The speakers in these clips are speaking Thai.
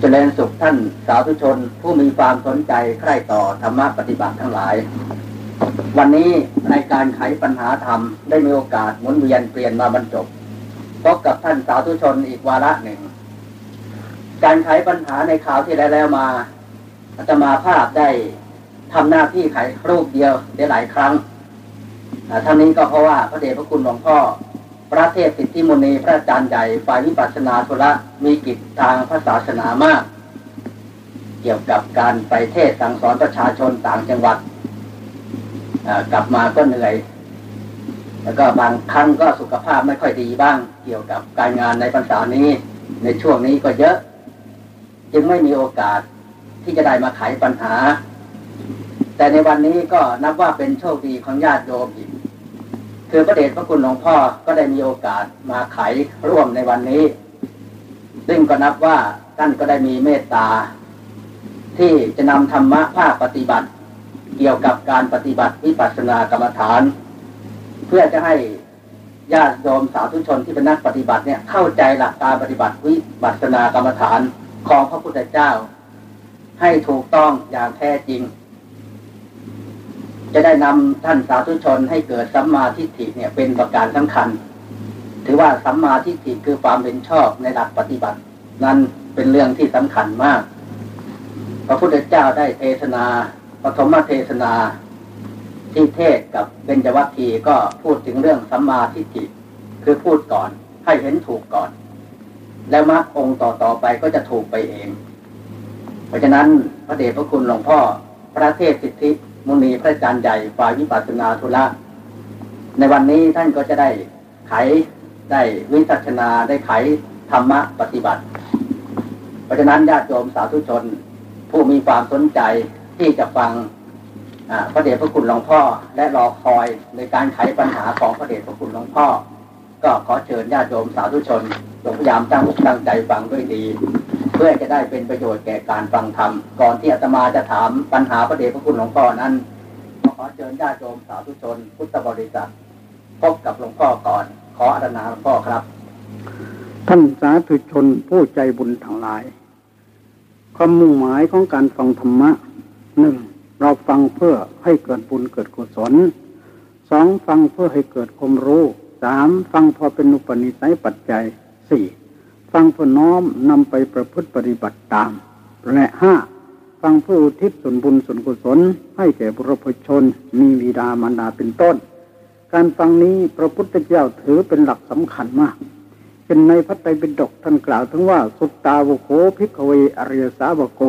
เจริญสุขท่านสาธุชนผู้มีความสนใจใคร่ต่อธรรมะปฏิบัติทั้งหลาย วันนี้ในการไขปัญหาธรรมได้มีโอกาสหมุนเวียนเปลี่ยนมาบรรจบพบกับท่านสาธุชนอีกวาระหนึ่ง การไขปัญหาในข่าวที่แล้วแล้วมาอาตมาภาพได้ทำหน้าที่ไขรูปเดียวได้หลายครั้งทั้งนี้ก็เพราะว่าพระเดชพระคุณหลวงพ่อ พระเทพสิทธิมุนีพระอาจารย์ใหญ่ฝ่ายวิปัสสนาธุระมีกิจทางพระศาสนามาก เกี่ยวกับการไปเทศสั่งสอนประชาชนต่างจังหวัดกลับมาก็เหนื่อย แล้วก็บางครั้งก็สุขภาพไม่ค่อยดีบ้าง เกี่ยวกับการงานในพรรษานี้ ในช่วงนี้ก็เยอะ จึงไม่มีโอกาสที่จะได้มาไขปัญหา แต่ในวันนี้ก็นับว่าเป็นโชคดีของญาติโยมอีก คือพระเดชพระคุณหลวงพ่อก็ได้มีโอกาสมาไขร่วมในวันนี้ ซึ่งก็นับว่าท่านก็ได้มีเมตตา ที่จะนำธรรมะภาคปฏิบัติ เกี่ยวกับการปฏิบัติวิปัสสนากรรมฐาน เพื่อจะให้ญาติโยมสาธุชนที่เป็นนักปฏิบัติเนี่ยเข้าใจหลักการปฏิบัติวิปัสสนากรรมฐานของพระพุทธเจ้า ให้ถูกต้องอย่างแท้จริง จะได้นำท่านสาธุชนให้เกิดสัมมาทิฏฐิเนี่ยเป็นประการสำคัญ ถือว่าสัมมาทิฏฐิคือความเป็นชอบในหลักปฏิบัติ นั้นเป็นเรื่องที่สำคัญมาก พระพุทธเจ้าได้เทศนาปฐมเทศนาที่เทศกับเบญจวัคคีก็พูดถึงเรื่องสัมมาทิฏฐิคือพูดก่อนให้เห็นถูกก่อน แล้วมรรคองต่อต่อไปก็จะถูกไปเอง เพราะฉะนั้นพระเดชพระคุณหลวงพ่อพระเทศสิทธิ มุนีพระอาจารย์ใหญ่ฝ่ายวิปัสสนาธุระในวันนี้ท่านก็จะได้ไขได้วิสัชนาได้ไขธรรมะปฏิบัติ เพราะฉะนั้นญาติโยมสาธุชน ผู้มีความสนใจที่จะฟังพระเดชพระคุณหลวงพ่อ และรอคอยในการไขปัญหาของพระเดชพระคุณหลวงพ่อ ก็ขอเชิญญาติโยมสาธุชนจงพยายามตั้งอกตั้งใจฟังด้วยดี พื่อจะได้เป็นประโยชน์แก่การฟังธรรม ก่อนที่อาตมาจะถามปัญหาพระเดชพระคุณหลวงพ่อนั้นขอเชิญญาติโยมสาธุชน พุทธบริษัทพบกับหลวงพ่อก่อน ขออาราหลวงพ่อครับ ท่านสาธุชนผู้ใจบุญทั้งหลายความมุ่งหมายของการฟังธรรมะหนึ่งเราฟังเพื่อให้เกิดบุญเกิดกุศลสองฟังเพื่อให้เกิดความรู้สามฟังพอเป็นอุปนิสัยปัจจัยสี่ ฟังเพื่อน้อมนำไปประพฤติปฏิบัติตาม และห้าฟังเพื่ออุทิศส่วนบุญส่วนกุศล ให้แก่บุรุษชน มีวิดามารดาเป็นต้น การฟังนี้พระพุทธเจ้าถือเป็นหลักสำคัญมากเป็นในพระไตรปิฎกท่านกล่าวถึงว่า สุตตาวโคภิกเวอริยสาวโก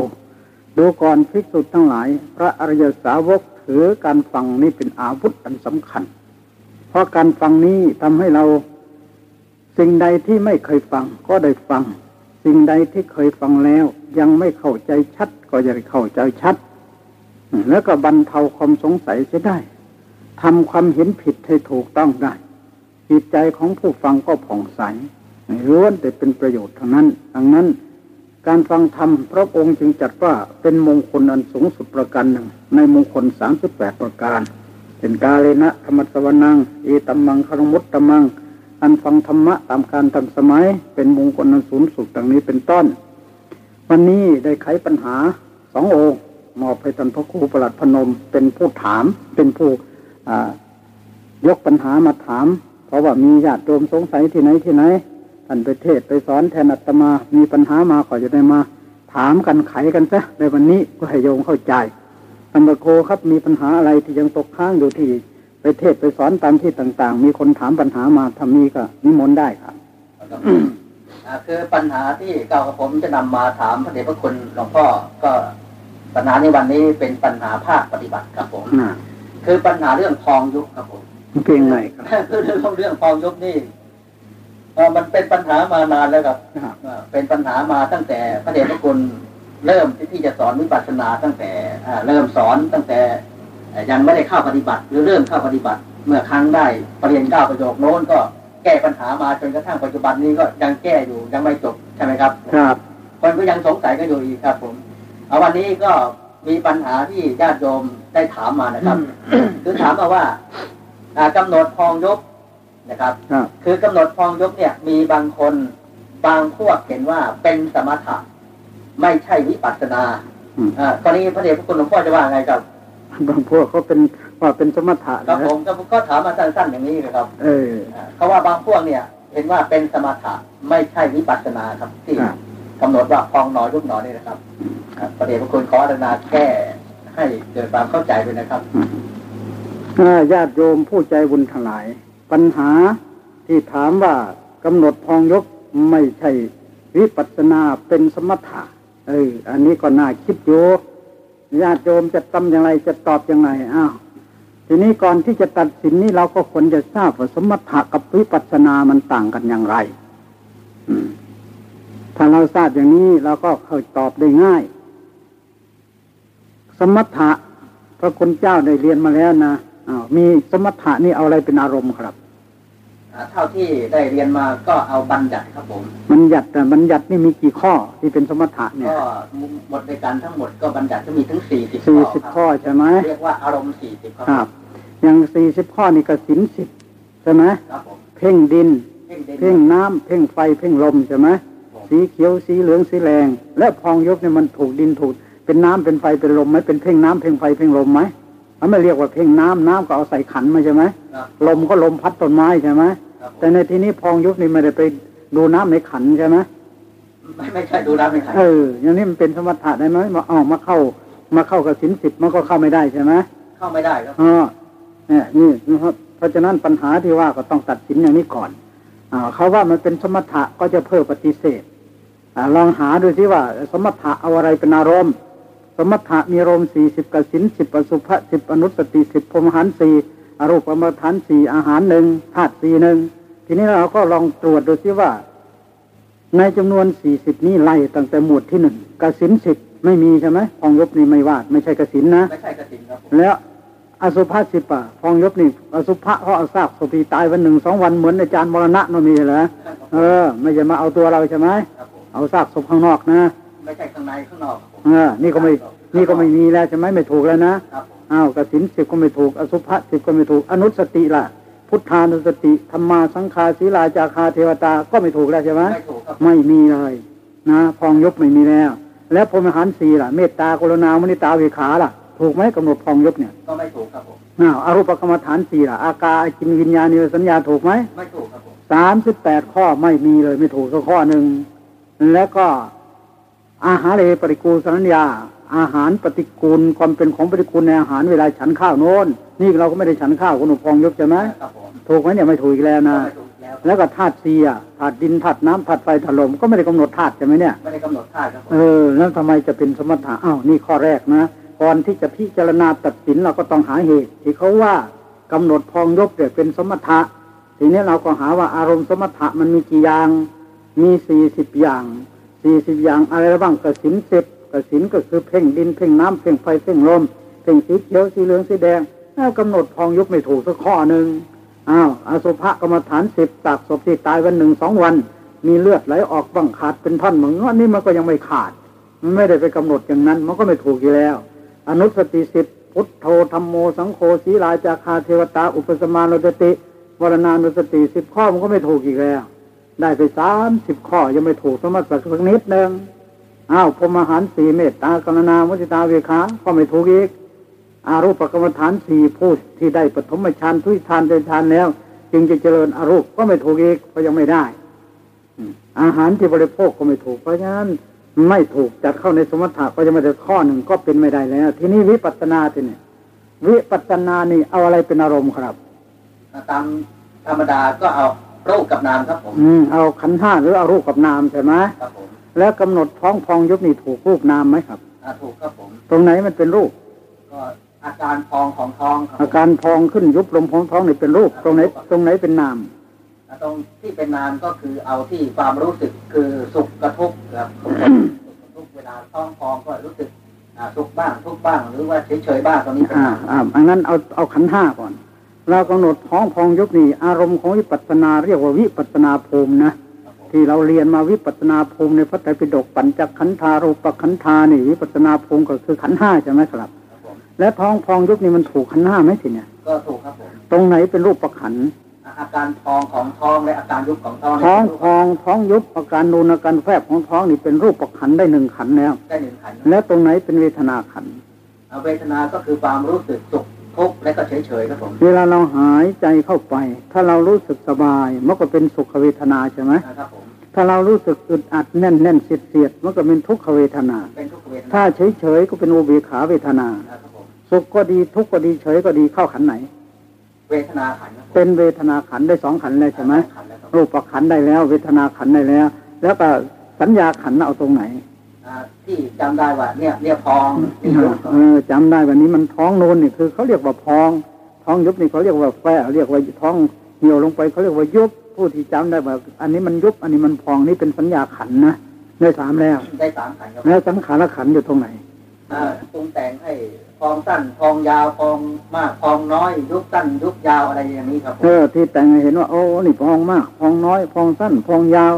ดูก่อนภิกษุทั้งหลาย พระอริยสาวกถือการฟังนี้เป็นอาวุธอันสำคัญ เพราะการฟังนี้ทำให้เรา สิ่งใดที่ไม่เคยฟังก็ได้ฟัง สิ่งใดที่เคยฟังแล้ว ยังไม่เข้าใจชัด ก็จะได้เข้าใจชัด แล้วก็บรรเทาความสงสัยเสียได้ทำความเห็นผิดให้ถูกต้องได้ จิตใจของผู้ฟังก็ผ่องใสล้วนแต่เป็นประโยชน์ทั้งนั้น ดังนั้น การฟังธรรมพระองค์จึงจัดว่าเป็นมงคลอันสูงสุดประการหนึ่ง ในมงคลสามสิบแปดประการ เป็นกาเลนะธรรมสวนังเอตัมมังคารมุตตมัง อันฟังธรรมะตามการทันสมัย เป็นมงคลนันสูงสุดดังนี้เป็นต้น วันนี้ได้ไขปัญหาสององค์มอบให้ท่านพระครูประหลัดพนม เป็นผู้ถามเป็นผู้ยกปัญหามาถาม เพราะว่ามีญาติโยมสงสัยที่ไหนที่ไหนท่านไปเทศไปสอนแทนอัตมา มีปัญหามาขอจะได้มา ถามกันไขกันซะในวันนี้ก็ให้โยมเข้าใจท่านพระโคครับมีปัญหาอะไรที่ยังตกค้างอยู่ที่ ไปเทศไปสอนตามที่ต่าง ๆ มีคนถามปัญหามาทำนี้ก็นิมนต์ได้ครับคือปัญหาที่เก่าผมจะนำมาถามพระเดชพระคุณหลวงพ่อก็ปัญหาในวันนี้เป็นปัญหาภาคปฏิบัติครับผมคือปัญหาเรื่องทองยุคครับผมเพียงไงครับคือเรื่องเรื่องทองยุคนี่มันเป็นปัญหามานานแล้วครับเป็นปัญหามาตั้งแต่พระเดชพระคุณเริ่มที่จะสอนวิปัสสนาตั้งแต่เริ่มสอนตั้งแต่ ยังไม่ได้เข้าปฏิบัติ หรือเริ่มเข้าปฏิบัติ เมื่อครั้งได้ปรริญญาเก้าประโยคโน้นก็แก้ปัญหามาจนกระทั่งปัจจุบันนี้ก็ยังแก้อยู่ยังไม่จบใช่ไหมครับ ครับคนก็ยังสงสัยก็อยู่อีกครับ ผมเอาวันนี้ก็มีปัญหาที่ญาติโยมได้ถามมานะครับ คือถามมาว่ากำหนดพองยกนะครับ คือกำหนดพองยกเนี่ย มีบางคนบางพวกเห็นว่าเป็นสมถะไม่ใช่วิปัสสนาอืมอ่าตอนนี้พระเดชพระคุณหลวงพ่อจะว่าไงครับ บางพวกเขาเป็นว่าเป็นสมถะครับนะผมก็ก็ถามมาสั้นๆอย่างนี้นะครับ เอออ่าเขาว่าบางพวกเนี่ย เห็นว่าเป็นสมถะไม่ใช่วิปัสสนาครับที่ครับกำหนดว่าพองหนอยุบหนอนี่นะครับอ่าพระเดชพระคุณขออาราแก้ให้เกิดความเข้าใจด้วยนะครับถ้าญาติโยมผู้ใจบุญทั้งหลาย ปัญหาที่ถามว่ากำหนดพองยกไม่ใช่วิปัสสนาเป็นสมถะเอออันนี้ก็น่าคิดอยู่ ญาติโยมจะทำอย่างไรจะตอบอย่างไรอ้าวทีนี้ก่อนที่จะตัดสินนี้เราก็ควรจะทราบว่าสมถะกับวิปัสสนามันต่างกันอย่างไรถ้าเราทราบอย่างนี้เราก็เข้าตอบได้ง่าย สมถะพระคุณเจ้าได้เรียนมาแล้วนะอ้าวมีสมถะนี่เอาอะไรเป็นอารมณ์ครับ เท่าที่ได้เรียนมาก็เอาบัญญัติครับผมมันหยัดแต่มันหยัดนี่มีกี่ข้อที่เป็นสมถะเนี่ยก็หมดในการทั้งหมดก็บัญญัติจะมีถึงสี่สิบสี่ข้อสิบครับข้อใช่ไหมเรียกว่าอารมณ์สี่สิบครับครับ อย่างสี่สิบข้อนี่ก็สินสิบใช่ไหมครับผมเพ่งดิน เพ่งเด่นเพ่งน้ำเพ่งไฟ เพ่งลมใช่ไหมสีเขียวสีเหลืองสีแดงและพองยกเนี่ยมันถูกดินถูกเป็นน้ำเป็นไฟเป็นลมไหมเป็นเพ่งน้ำเพ่งไฟเพ่งลมไหม มันไม่เรียกว่าเพ่งน้ำน้ำก็เอาใส่ขันมาใช่ไหมครับลมก็ลมพัดต้นไม้ใช่ไหมครับผมแต่ในที่นี้พองยุบนี่ไม่ได้ไปดูน้ำในขันใช่ไหมไม่ไม่ใช่ดูน้ำในขันเอออย่างนี้มันเป็นสมถะได้ไหมมาเอามาเข้า มาเข้ากับสินสิบมันก็เข้าไม่ได้ใช่ไหมเข้าไม่ได้ครับอ๋อเนี่ยนี่นะครับเพราะฉะนั้นปัญหาที่ว่าก็ต้องตัดสินอย่างนี้ก่อนอ่าเขาว่ามันเป็นสมถะก็จะเพิ่มปฏิเสธอาลองหาดูสิว่า สมถะเอาอะไรเป็นอารมณ์ สมถะมีอารมณ์สี่สิบกสินสิบอสุภะสิบอนุสติสิบพรหมหันธ์สี่อรูปกรรมฐานสี่อาหารหนึ่งธาตุสี่หนึ่งทีนี้เราก็ลองตรวจดูสิว่า ในจำนวนสี่สิบนี้ไล่ตั้งแต่หมวดที่หนึ่งกสินสิบไม่มีใช่ไหมพองยบนี่ไม่ว่าไม่ใช่กสินนะไม่ใช่กสินครับผมแล้วอสุภะสิบอะพองยบนี่อสุภะเขาเอาซากสุพีตายวันหนึ่งสองวันเหมือนอาจารย์มรณะนนมีเหรอเออ ไม่จะมาเอาตัวเราใช่ไหมครับผมเอาซากศพข้างนอกนะ ไม่ใช่ข้างในข้างนอกครับผมเออนี่ก็ไม่นี่ก็ไม่มีแล้วใช่ไหมไม่ถูกแล้วนะครับผมอ้าวกสินสิบก็ไม่ถูก อสุภะสิบก็ไม่ถูก อนุสติล่ะ พุทธานุสติธรรมาสังฆาศีลาจาคาเทวตาก็ไม่ถูกแล้วใช่ไหมไม่ถูกครับไม่มีเลยนะพองยบไม่มีแล้ว แล้วพรหมหันธ์สี่ล่ะ เมตตากรุณามนิตาเวขาล่ะ ถูกไหมกำหนดพองยบเนี่ยก็ไม่ถูกครับผมอ้าวอารูปกรรมฐานสี่ล่ะ อากาจินวิญญาณิสัญญาถูกไหมไม่ถูกครับผมสามสิบแปดข้อไม่มีเลยไม่ถูกสักข้อหนึ่งแล้วก็ อาหารเลปฏิกูลสัญญา อาหารปฏิกูลความเป็นของปฏิกูลในอาหารเวลาฉันข้าวโน้น นี่เราก็ไม่ได้ฉันข้าวคุณหนูพองยกใช่ไหมครับผมถูกไหมเนี่ยไม่ถูกอีกแล้วก็นะไม่ถูกแล้วแล้วก็ธาตุสี่อะธาตุดินธาตุน้ำธาตุไฟธาตุลมก็ไม่ได้กำหนดธาตุใช่ไหมเนี่ยไม่ได้กำหนดท่าครับผมเออแล้วทำไมจะเป็นสมถะอ้าวนี่ข้อแรกนะก่อนที่จะพิจารณาตัดสินเราก็ต้องหาเหตุ ที่เขาว่ากำหนดพองยกเนี่ยเป็นสมถะทีนี้เราก็หาว่าอารมณ์สมถะมันมีกี่อย่าง มีสี่สิบอย่าง สี่สิบอย่างอะไรบ้างกสินสิบกสินก็คือเพ่งดินเพ่งน้ำเพ่งไฟเพ่งลมเพ่งสีเขียวสีเหลืองสีแดงอ้าวกำหนดพองยกไม่ถูกสักข้อหนึ่งอ้าวอสุภะกรรมฐานสิบตากศพที่ตายวันหนึ่งสองวัน มีเลือดไหลออกบ้างขาดเป็นท่อนเหมือนว่านี่มันก็ยังไม่ขาด มันไม่ได้ไปกำหนดอย่างนั้น มันก็ไม่ถูกอยู่แล้ว อนุสติสิบพุทโธธรรมโมสังโฆศีลาจาคาเทวตาอุปสมานุสติวรณานุสติสิบข้อมันก็ไม่ถูกอีกแล้ว ได้ไปสามสิบข้อยังไม่ถูกสมมติสักนิดหนึ่งอ้าวพรมหารสี่เมตตากรณามุทิตาเวขาก็ไม่ถูกอีกอารูปกรรมฐานสี่ผู้ที่ได้ปฐมฌานทุยฌานเดนฌานแล้ว จึงจะเจริญอารูปก็ไม่ถูกอีกเพราะยังไม่ได้อาหารที่บริโภคก็ไม่ถูกเพราะฉะนั้นไม่ถูกจัดเข้าในสมถะก็จะไม่ได้ข้อหนึ่งก็เป็นไม่ได้แล้ว ทีนี้วิปัสสนาทีนี้วิปัสสนานี่เอาอะไรเป็นอารมณ์ครับ ตามธรรมดาก็เอา รูปกับนามครับผม อืมเอาขันธ์ห้าหรือเอารูปกับนามใช่ไหมครับผม แล้วกำหนดท้องพองยุบนี่ถูกรูปนามไหมครับอ่าถูกครับผม ตรงไหนมันเป็นรูป ก็อาการพองของท้องครับผมอาการพองขึ้นยุบลมพองท้องนี่เป็นรูป ตรงไหน ตรงไหนเป็นนามอ่าตรงที่เป็นนามก็คือเอาที่ความรู้สึกคือสุขกระทุกข์ครับทุกคนสุขกระทุกข์เวลาท้องพองก็รู้สึกอ่าสุขบ้างทุกข์บ้างหรือว่าเฉยๆบ้างตรงนี้เป็นอ่านามอ่าอันนั้นเอาเอาขันธ์ห้าก่อน เรากำหนดท้องพองยุบนี่อารมณ์ของวิปัสสนาเรียกว่าวิปัสสนาภูมินะครับผมที่เราเรียนมาวิปัสสนาภูมิในพระไตรปิฎกปัญจขันธารูปขันธานี่วิปัสสนาภูมิก็คือขันธ์ห้าใช่ไหมครับครับผมและท้องพองยุบนี่มันถูกขันธ์ห้าไหมทีเนี่ยก็ถูกครับผมตรงไหนเป็นรูปประขันธ์ออาการพองของท้องและอาการยุบของท้องท้องพองท้องยุบอาการนูนอาการแฟบของท้องนี่เป็นรูปประขันได้หนึ่งขันแล้วได้หนึ่งขันและตรงไหนเป็นเวทนาขันเอาเวทนาก็คือความรู้สึกสุข ทุกข์และก็เฉยเฉยๆครับผมเวลาเราหายใจเข้าไป ถ้าเรารู้สึกสบายมันก็เป็นสุขเวทนาใช่ไหมนะครับผมถ้าเรารู้สึกอึดอัดแน่นแน่นเสียดเสียดมันก็เป็นทุกขเวทนาเป็นทุกขเวทนาถ้าเฉยเฉยๆก็เป็นอุเบกขาเวทนานะครับผมสุขก็ดีทุกข์ก็ดีเฉยก็ดีเข้าขันไหน เวทนาขันครับผมเป็นเวทนาขันได้สองขันเลยใช่ไหมขันแล้วครับรูปประขันได้แล้ว เวทนาขันได้แล้ว แล้วก็สัญญาขันเอาตรงไหนอ่า ที่จำได้ว่าเนี่ยเนี่ยพองนี่ยุบเออจำได้วันนี้มันท้องนูนนี่คือเขาเรียกว่าพอง ท้องยุบนี่เขาเรียกว่าแฝเรียกว่าท้องเหี่ยวลงไปเขาเรียกว่ายุบผู้ที่จำได้ว่า อันนี้มันยุบอันนี้มันพองนี่เป็นสัญญาขันนะได้สามแล้ว ได้สามขันครับแล้วสังขารขันอยู่ตรงไหนอ่าปรุงแต่งให้พองสั้นพองยาวพองมากพองน้อย ยุบสั้นยุบยาวอะไรอย่างนี้ครับผมเออที่แต่งให้เห็นว่าโอ้นี่พองมาก พองน้อย พองสั้น พองยาว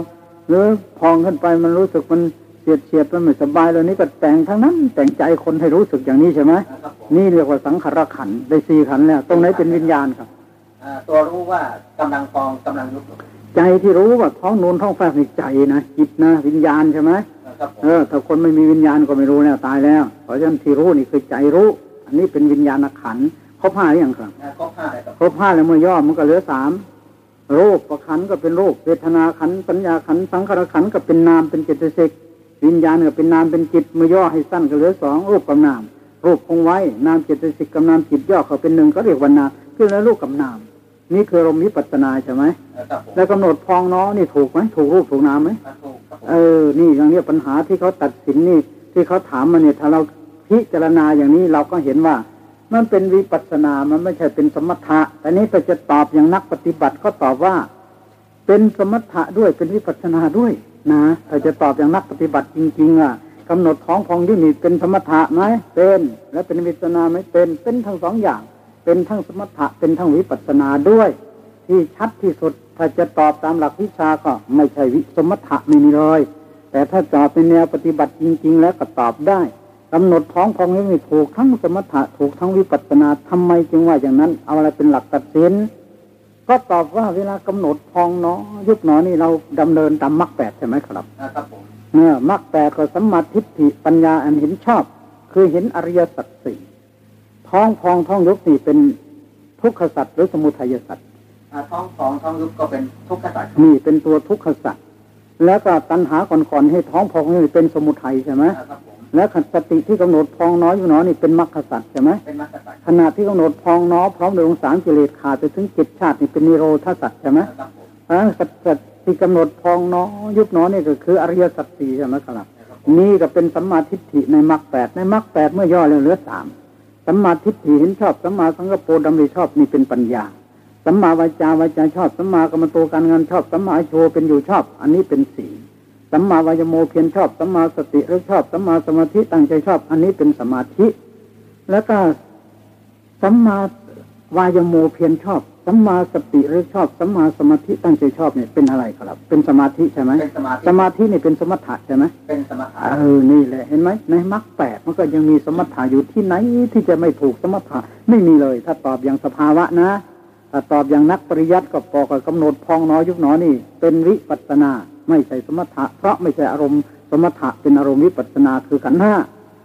หรือพองขึ้นไปมันรู้สึกมัน เฉียดเฉียดมันไม่สบายเลยนี่ก็แต่งทั้งนั้น แต่งใจคนให้รู้สึกอย่างนี้ใช่ไหมนะครับผมนี่เรียกว่าสังขารขันธ์ได้สี่ขันธ์แล้วตรงไหนเป็นวิญญาณครับอ่าตัวรู้ว่ากำลังพองกำลังยุบใจที่รู้ว่าท้องนูนท้องแฟบนี่ใจนะจิตนะวิญญาณใช่ไหมนะครับผมเออถ้าคนไม่มีวิญญาณก็ไม่รู้แล้วตายแล้ว เพราะฉะนั้นที่รู้นี่คือใจรู้ อันนี้เป็นวิญญาณขันธ์ครบห้าหรือยังครับอ่าครบห้าเลยครับครบห้าแล้วเมื่อย่อมันก็เหลือสามรูปประขันธ์ก็เป็นรูปเวทนาขันธ์ปัญญาขันธ์สังขารขันธ์ก็เป็นนามเป็นเจตสิก วิญญาณก็เป็นนามเป็นจิตเมื่อย่อให้สั้นก็เหลือสองรูปกับนามรูปคงไว้นามเจตสิกกับนามจิตย่อเขาเป็นหนึ่งก็เรียกว่านามคือแล้วรูปกับนาม นี่คืออารมณ์วิปัสสนาใช่ไหมนะครับผมแล้วกำหนดพองน้อนี่ถูกไหมถูกรูปถูกนามไหมอ่าถูกครับผมเออ นี่อย่างเนี้ยปัญหาที่เขาตัดสินนี่ ที่เขาถามมาเนี่ยถ้าเราพิจารณาอย่างนี้เราก็เห็นว่า มันเป็นวิปัสสนา มันไม่ใช่เป็นสมถะแต่นี้ถ้าจะตอบอย่างนักปฏิบัติก็ตอบว่า เป็นสมถะด้วยเป็นวิปัสสนาด้วย นะถ้าจะตอบอย่างนักปฏิบัติจริง ๆ อะกำหนดท้องพองยุบนี่เป็นสมถะไหมเป็น แล้วเป็นวิปัสนาไหมเป็นเป็นทั้งสองอย่าง เป็นทั้งสมถะเป็นทั้งวิปัสนาด้วย ที่ชัดที่สุดถ้าจะตอบตามหลักวิชาก็ไม่ใช่วิสมถะไม่มีเลยแต่ถ้าตอบเป็นแนวปฏิบัติจริง ๆ แล้วก็ตอบได้กำหนดท้องพองนี้ถูกทั้งสมถะถูกทั้งวิปัสนาทำไมจึงว่าอย่างนั้น เอาอะไรเป็นหลักตัดสิน ก็ตอบว่าเวลากำหนดพองเนาะยุบหนอนี่เราดำเนินตามมรรคแปดใช่ไหมครับนะครับผมเมื่อมรรคแปดก็สัมมาทิฏฐิปัญญาอันเห็นชอบ คือเห็นอริยสัจสี่ท้องพองท้องยุบนี่เป็นทุกขสัจหรือสมุทัยสัจอ่าท้องพองท้องยุบก็เป็นทุกขสัตว์นี่เป็นตัวทุกขสัจแล้วก็ตัณหาก่อนๆให้ท้องพองนี่เป็นสมุทัยใช่ไหมนะครับผม แล้วขัดสติที่กำหนดพองน้อยอยู่หนอนี่เป็นมรรคสัจใช่ไหมเป็นมรรคสัตว์ขณะที่กำหนดพองน้อพร้อมด้วยองศากิเลสขาดไปถึงจิตชาตินี่เป็นนิโรธสัจใช่ไหมนะครับผมเพราะฉะนั้นสัจสัจที่กำหนดพองน้อยุบหนอนี่ก็คืออริยสัจสี่ใช่ไหมครับนะครับผมนี่ก็เป็นสัมมาทิฏฐิในมรรคแปดในมรรคแปดเมื่อย่อแล้วเหลือสามสัมมาทิฏฐิเห็นชอบสัมมาสังกัปปะดำริชอบนี่เป็นปัญญาสัมมาวาจาวาจาชอบสัมมากัมมันโตการงานชอบสัมมาอาชีโวเป็นอยู่ชอบ อันนี้เป็นศีล สัมมาวายาโมเพียรชอบสัมมาสติระลึกชอบสัมมาสมาธิตั้งใจชอบ อันนี้เป็นสมาธิ แล้วก็สัมมาวายาโมเพียรชอบสัมมาสติระลึกชอบสัมมาสมาธิตั้งใจชอบเนี่ยเป็นอะไรครับ เป็นสมาธิใช่ไหมเป็นสมาธิสมาธินี่เป็นสมถะใช่ไหมเป็นสมถะเออนี่แหละเห็นไหมในมรรคแปดมันก็ยังมีสมถะอยู่ที่ไหนที่จะไม่ถูกสมถะไม่มีเลย ถ้าตอบอย่างสภาวะนะถ้าตอบอย่างนักปริยัติก็ปอกกับกำหนดพองน้อยยุบหนอนี่ เป็นวิปัสสนา ไม่ใช่สมถะ เพราะไม่ใช่อารมณ์สมถะเป็นอารมณ์วิปัสสนาคือขันธ์ห้า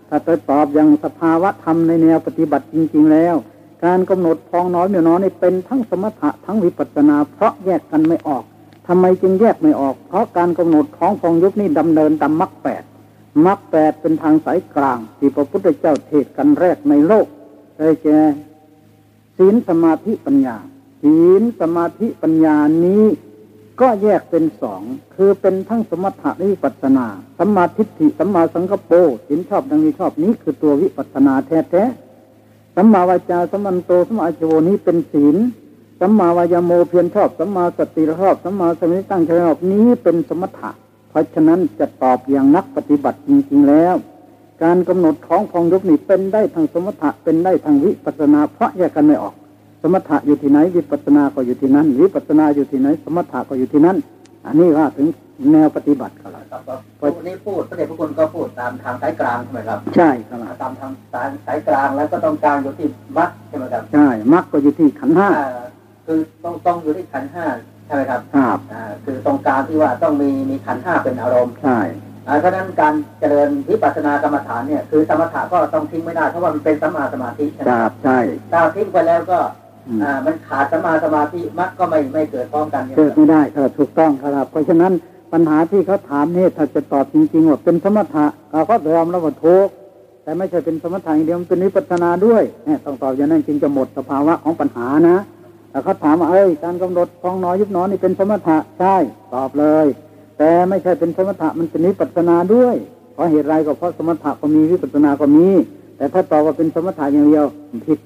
ถ้าจะตอบอย่างสภาวะธรรมในแนวปฏิบัติจริง ๆ แล้ว การกำหนดพองน้อยเมียน้อยนี่เป็นทั้งสมถะทั้งวิปัสสนา เพราะแยกกันไม่ออกทำไมจึงแยกไม่ออก เพราะการกำหนดท้องพองยุบนี่ดำเนินตามมรรคแปดมรรคแปดเป็นทางสายกลาง ที่พระพุทธเจ้าเทศกันแรกในโลกได้แก่ศีลสมาธิปัญญาศีลสมาธิปัญญานี้ ก็แยกเป็นสองคือเป็นทั้งสมถะและวิปัสนาสัมมาทิฏฐิสัมมาสังกปรศีลชอบดังนี้ชอบนี้คือตัววิปัสนาแท้ๆสัมมาวาจาสัมมันโตสัมมาอาชโวนี้เป็นศีลสัมมาวายโมเพียรชอบสัมมาสติชอบสัมมาสมาธิตั้งใจชอบนี้เป็นสมถะ เพราะฉะนั้นจะตอบอย่างนักปฏิบัติจริงๆแล้ว การกำหนดท้องพองยุบนี่เป็นได้ทางสมถะเป็นได้ทางวิปัสนาเพราะแยกกันไม่ออก มถะอยู่ที่ไหน วิปัสนาก็อยู่ที่นั้นวิปัสนาอยู่ที่ไหน สมถะก็อยู่ที่นั้น อันนี้ว่าถึงแนวปฏิบัติครับนะครับก็วันนี้พูดพระเดชพระคุณก็พูดตามทางสายกลางใช่ไหมครับ ใช่ครับตามทางสายสายกลางแล้วก็ต้องกลางอยู่ที่มัดใช่ไหมครับ ใช่มรรคก็อยู่ที่ขันห้าคือต้องต้องอยู่ที่ขันห้าใช่ไหมครับครับอ่าคือตรงกลางที่ว่าต้องมีมีขันห้าเป็นอารมณ์ ใช่เพราะฉะนั้นการเจริญวิปัสสนากรรมฐานเนี่ยคือสมถะก็ต้องทิ้งไม่ได้เพราะว่ามันเป็นสัมมาสมาธิใช่ไหมครับ ใช่ถ้าทิ้งไปแล้วก็ อืมอ่า มันขาดสัมมาสมาธิมรรคก็ไม่ไม่เกิดพร้อมกันเนี่ยเกิดไม่ได้ครับถูกต้องครับ เพราะฉะนั้นปัญหาที่เขาถามนี่ถ้าจะตอบจริงๆว่าเป็นสมถะเราก็ยอมรับว่าถูกแต่ไม่ใช่เป็นสมถะอย่างเดียวมันเป็นวิปัสสนาด้วยเนี่ยต้องตอบอย่างนั้นจึงจะหมดสภาวะของปัญหานะแต่เขาถามว่าเอ้ยการกำหนดพองหนอยุบหนอนี่เป็นสมถะใช่ตอบเลย แต่ไม่ใช่เป็นสมถะมันเป็นวิปัสสนาด้วยเพราะเหตุไรก็เพราะสมถะก็มีวิปัสสนาก็มี แต่ถ้าตอบว่าเป็นสมถะอย่างเดียวผิด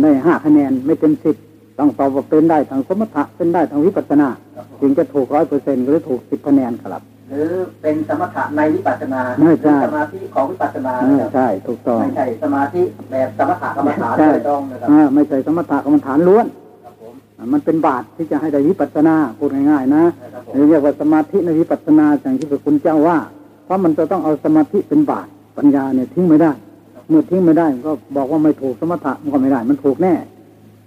ในห้าคะแนนไม่เต็มสิบต้องตอบว่าเป็นได้ทั้งสมถะเป็นได้ทั้งวิปัสสนาครับผมจึงจะถูกร้อยเปอร์เซ็นต์หรือถูกสิบคะแนนครับ หรือเป็นสมถะในวิปัสสนาไม่ใช่หรือสมาธิของวิปัสสนาเออนะครับใช่ถูกต้องไม่ใช่สมาธิแบบสมถะกรรมฐานใช่โดยตรงนะครับอ่าไม่ใช่สมถะกรรมฐานล้วนครับผมอ่ามันเป็นบาตรที่จะให้ได้วิปัสสนาพูดง่ายๆนะนะครับผมเรียกว่าสมาธิในวิปัสสนาอย่างที่พระคุณเจ้าว่า เพราะมันจะต้องเอาสมาธิเป็นบาตรปัญญาเนี่ยทิ้งไม่ได้ เมื่อทิ้งไม่ได้ ก็บอกว่าไม่ถูกสมถะมันก็ไม่ได้ มันถูกแน่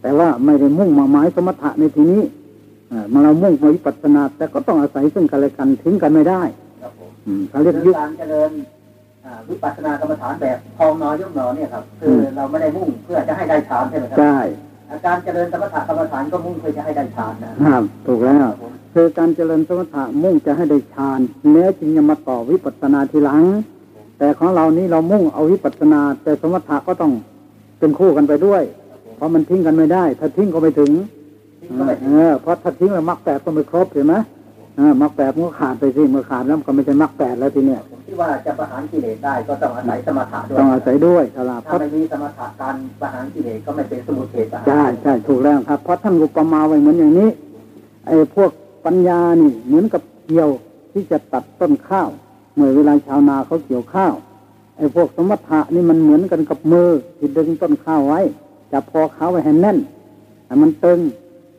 แต่ว่าไม่ได้มุ่งมาหมายสมถะในที่นี้อ่ามาเรามุ่งมาวิปัสสนา แต่ก็ต้องอาศัยซึ่งกันและกันทิ้งกันไม่ได้ครับผมอืมเขาเรียกคือยุคการเจริญอ่าวิปัสสนากรรมฐานแบบพองนอยกหนอเนี่ยครับคือเราไม่ได้มุ่งเพื่อจะให้ได้ฌานใช่ไหมครัใช่อาการเจริญสมถะกรรมฐานก็มุ่งเพื่อจะให้ได้ฌานนะครับถูกแล้วครับผมคือการเจริญสมถะมุ่งจะให้ได้ฌานแล้วจึงจะมาต่อวิปัสสนาทีหลัง แต่ของเรานี้เรามุ่งเอาวิปัสสนา แต่สมถะก็ต้องเป็นคู่กันไปด้วย เพราะมันทิ้งกันไม่ได้ ถ้าทิ้งก็ไม่ถึงทิ้งก็ไม่ถึงเออเพราะถ้าทิ้งแล้วมรรคแปดก็ไม่ครบเห็นไหมเออมรรคแปดมันก็ขาดไปสิเมื่อขาดแล้วมันก็ไม่ใช่มรรคแปดแล้วทีเนี้ยผมคิดว่าจะประหารกิเลสได้ก็ต้องอาศัยสมถะด้วยต้องอาศัยด้วยครับเพถ้าราะไม่มีสมถะการประหารกิเลสก็ไม่เป็นสมุทเทประหารใช่ใช่ถูกแล้วครับ เพราะท่านอุปมาไว้เหมือนอย่างนี้ไอ้พวกปัญญานี่เหมือนกับเกี่ยวที่จะตัดต้นข้าว เมื่อเวลาชาวนาเขาเกี่ยวข้าวไอ้พวกสมถะนี่มันเหมือนกันกับมือที่ดึงต้นข้าวไว้จับพอเขาไว้ให้แน่นให้มันตึง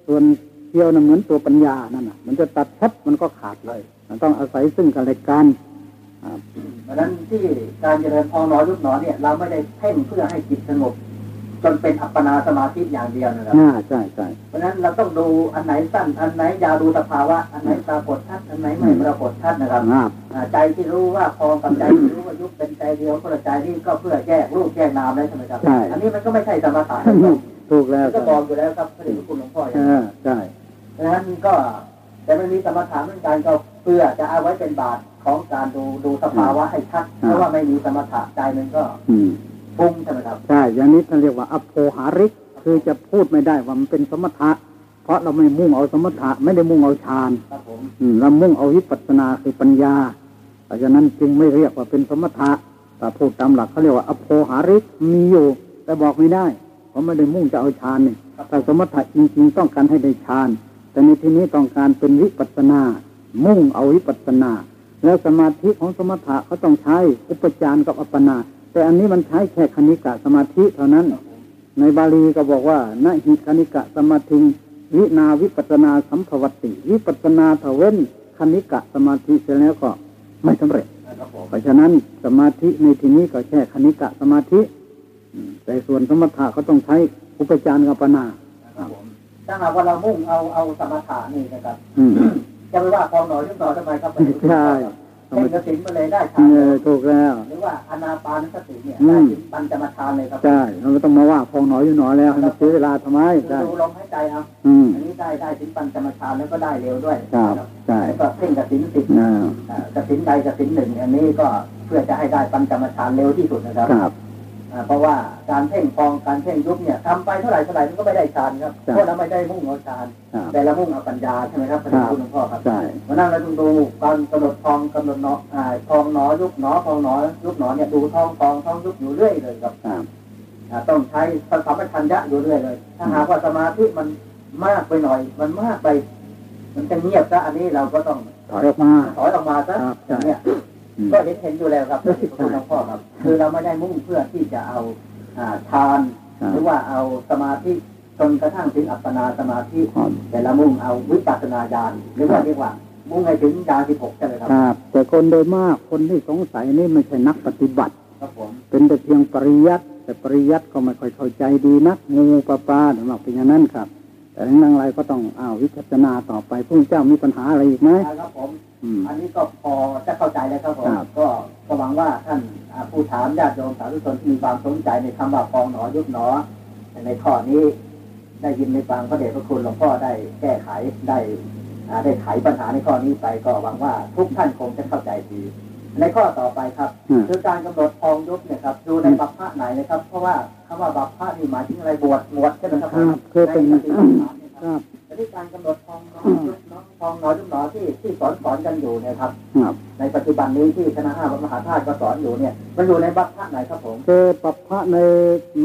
ส่วนเกี่ยวน่ะเหมือนตัวปัญญานั่นน่ะ มันจะตัดชับมันก็ขาดเลย มันต้องอาศัยซึ่งกันและกันอ่าเพราะนั้นที่การเจริญพองนอยุบหนอเนี่ย เราไม่ได้เพ่งเพื่อให้จิตสงบ จนเป็นอัปปนาสมาธิอย่างเดียวนะครับน่าใช่ใช่เพราะฉะนั้นเราต้องดูอันไหนสั้นอันไหนยาวดูสภาวะอันไหนปรากฏชัดอันไหนไม่ปรากฏชัดนะครับครับอ่าใจที่รู้ว่าพองกับใจที่รู้ว่ายุบเป็นใจเดียวคนละใจนี่ก็เพื่อแยกรูปแยกนามได้ใช่ไหมครับอันนี้มันก็ไม่ใช่สมถะนะครับถูกแล้วมันก็บอกอยู่แล้วครับพระเดชพระคุณหลวงพ่ออย่างเอนี้อใช่เพราะฉะนั้นก็แต่มันมีสมถะเหมือนกันก็เพื่อจะเอาไว้เป็นบาตรของการดูดูสภาวะให้ชัดเพราะว่าไม่มีสมถะใจมันก็ อืมฟุ้งใช่ไหมครับใช่อย่างนี้ท่านเรียกว่าอโภหาริกคือจะพูดไม่ได้ว่ามันเป็นสมถะ เพราะเราไม่มุ่งเอาสมถะไม่ได้มุ่งเอาฌานครับผมอืมเรามุ่งเอาวิปัสสนาคือปัญญา เพราะฉะนั้นจึงไม่เรียกว่าเป็นสมถะแต่พูดตามหลักเขาเรียกว่าอโภหาริกมีอยู่ แต่บอกไม่ได้เพราะไม่ได้มุ่งจะเอาฌานนี่แต่สมถะจริงๆต้องการให้ได้ฌานแต่ในที่นี้ต้องการเป็นวิปัสสนา มุ่งเอาวิปัสสนา แล้วสมาธิของสมถะเขาต้องใช้อุปจารกับอัปปนา แต่อันนี้มันใช้แค่คณิกะสมาธิเท่านั้น ในบาลีก็บอกว่านะหิคณิกะสมาธิงวินาวิปัสสนาสัมภวติ วิปัสสนาทเว้นคณิกะสมาธิเสร็จแล้วก็ไม่สำเร็จนะครับผมเพราะฉะนั้นสมาธิในที่นี้ก็แค่คณิกะสมาธิอืมแต่ส่วนสมถะก็ต้องใช้อุปจารกับอัปปนานะครับผมถ้าหากว่าเรามุ่งเอาเอาสมถะนี่นะครับอืมจะไม่ว่าพองหนอยุบหนอทำไมครับใช่ เพ่งกระสินมาเลยได้เอฌานอถูกแล้ว หรือว่าอนาปานสติเนี่ยอืมได้ถึงปัญจมฌานเลยครับ ใช่เราไม่ต้องมาว่าพองหนออยู่หนอแล้วให้มันเสียเวลาทำไมคือได้ดูลมหายใจเอาอืมอันนี้ได้ได้ถึงปัญจมฌานแล้วก็ได้เร็วด้วยครับใช่แล้วก็เพ่งกระสินสิบอ่าอ่ากระสินใดกระสินหนึ่งอันนี้ก็เพื่อจะให้ได้ปัญจมฌานเร็วที่สุดนะครับครับอ่า เพราะว่าการเพ่งฟองการเพ่งยุบเนี่ยทำไปเท่าไหร่เท่าไหร่มันก็ไม่ได้ฌานครับใช่เพราะเราไม่ได้มุ่งเอาฌานครับแต่เรามุ่งเอาปัญญาใช่ไหมครับพระเดชพระคุณหลวงพ่อครับใช่มานั่งเราต้องดูการกำหนดทองกำหนดเนาะอ่าทองหนอยุบหนอทองหนอยุบหนอเนี่ยดูทองทองทองยุบอยู่เรื่อยเลยครับครับอ่าต้องใช้สัมปชัญญะอยู่เรื่อยเลย ถ้าหากว่าสมาธิมันมากไปหน่อย มันมากไป มันจะเงียบซะอันนี้เราก็ต้องถอยออกมาถอยออกมาซะครับใช่อย่างเนี้ยอืม ก็เห็นเห็นอยู่แล้วครับพระคุณหลวงพ่อครับ คือเราไม่ได้มุ่งเพื่อที่จะเอาอ่าทานครับหรือว่าเอาสมาธิจนกระทั่งถึงอัปปนาสมาธิครับแต่ละมุ่งเอาวิปัสสนาญาณหรือว่าเรียกว่า มุ่งให้ถึงญาณสิบหกใช่ไหมครับครับ แต่คนโดยมากคนที่สงสัยนี่ไม่ใช่นักปฏิบัติครับผมเป็นแต่เพียงปริยัติแต่ปริยัติก็ไม่ค่อยเข้าใจดีนักงูปลาปลาถึงบอกเป็นอย่างนั้นครับ แแต่นั่งไรก็ต้องอ้าววิจารณาต่อไปพระเจ้ามีปัญหาอะไรอีกไหมครับผมอืมอันนี้ก็พอจะเข้าใจแล้วครับผมครับก็ก็หวังว่าท่านอ่าผู้ถามญาติโยมสาธุชนที่มีความสนใจในคำว่าพองหนอยุบหนอในข้อนี้ได้ยินในฟังพระเดชพระคุณหลวงพ่อได้แก้ไขได้อ่าได้ไขปัญหาในข้อนี้ไปก็หวังว่าทุกท่านคงจะเข้าใจดี ในข้อต่อไปครับอืมคือการกำหนดพองยุบเนี่ยครับดูในบัพพะไหนนะครับ เพราะว่าคำว่าบัพพะนี่หมายถึงอะไรบวชหมวดใช่ไหมครับครับคือเป็นในปฏิบัติธรรมเนี่ยคครับรับแต่ที่การกำหนดพองหนอยุบหนอพองหนอยุบหนอที่ที่สอนสอนกันอยู่เนะครับครับ ในปัจจุบันนี้ที่คณะห้าวัดมหาธาตุก็สอนอยู่เนี่ย มันอยู่ในบัพพะไหนครับผมคือปัปพระใน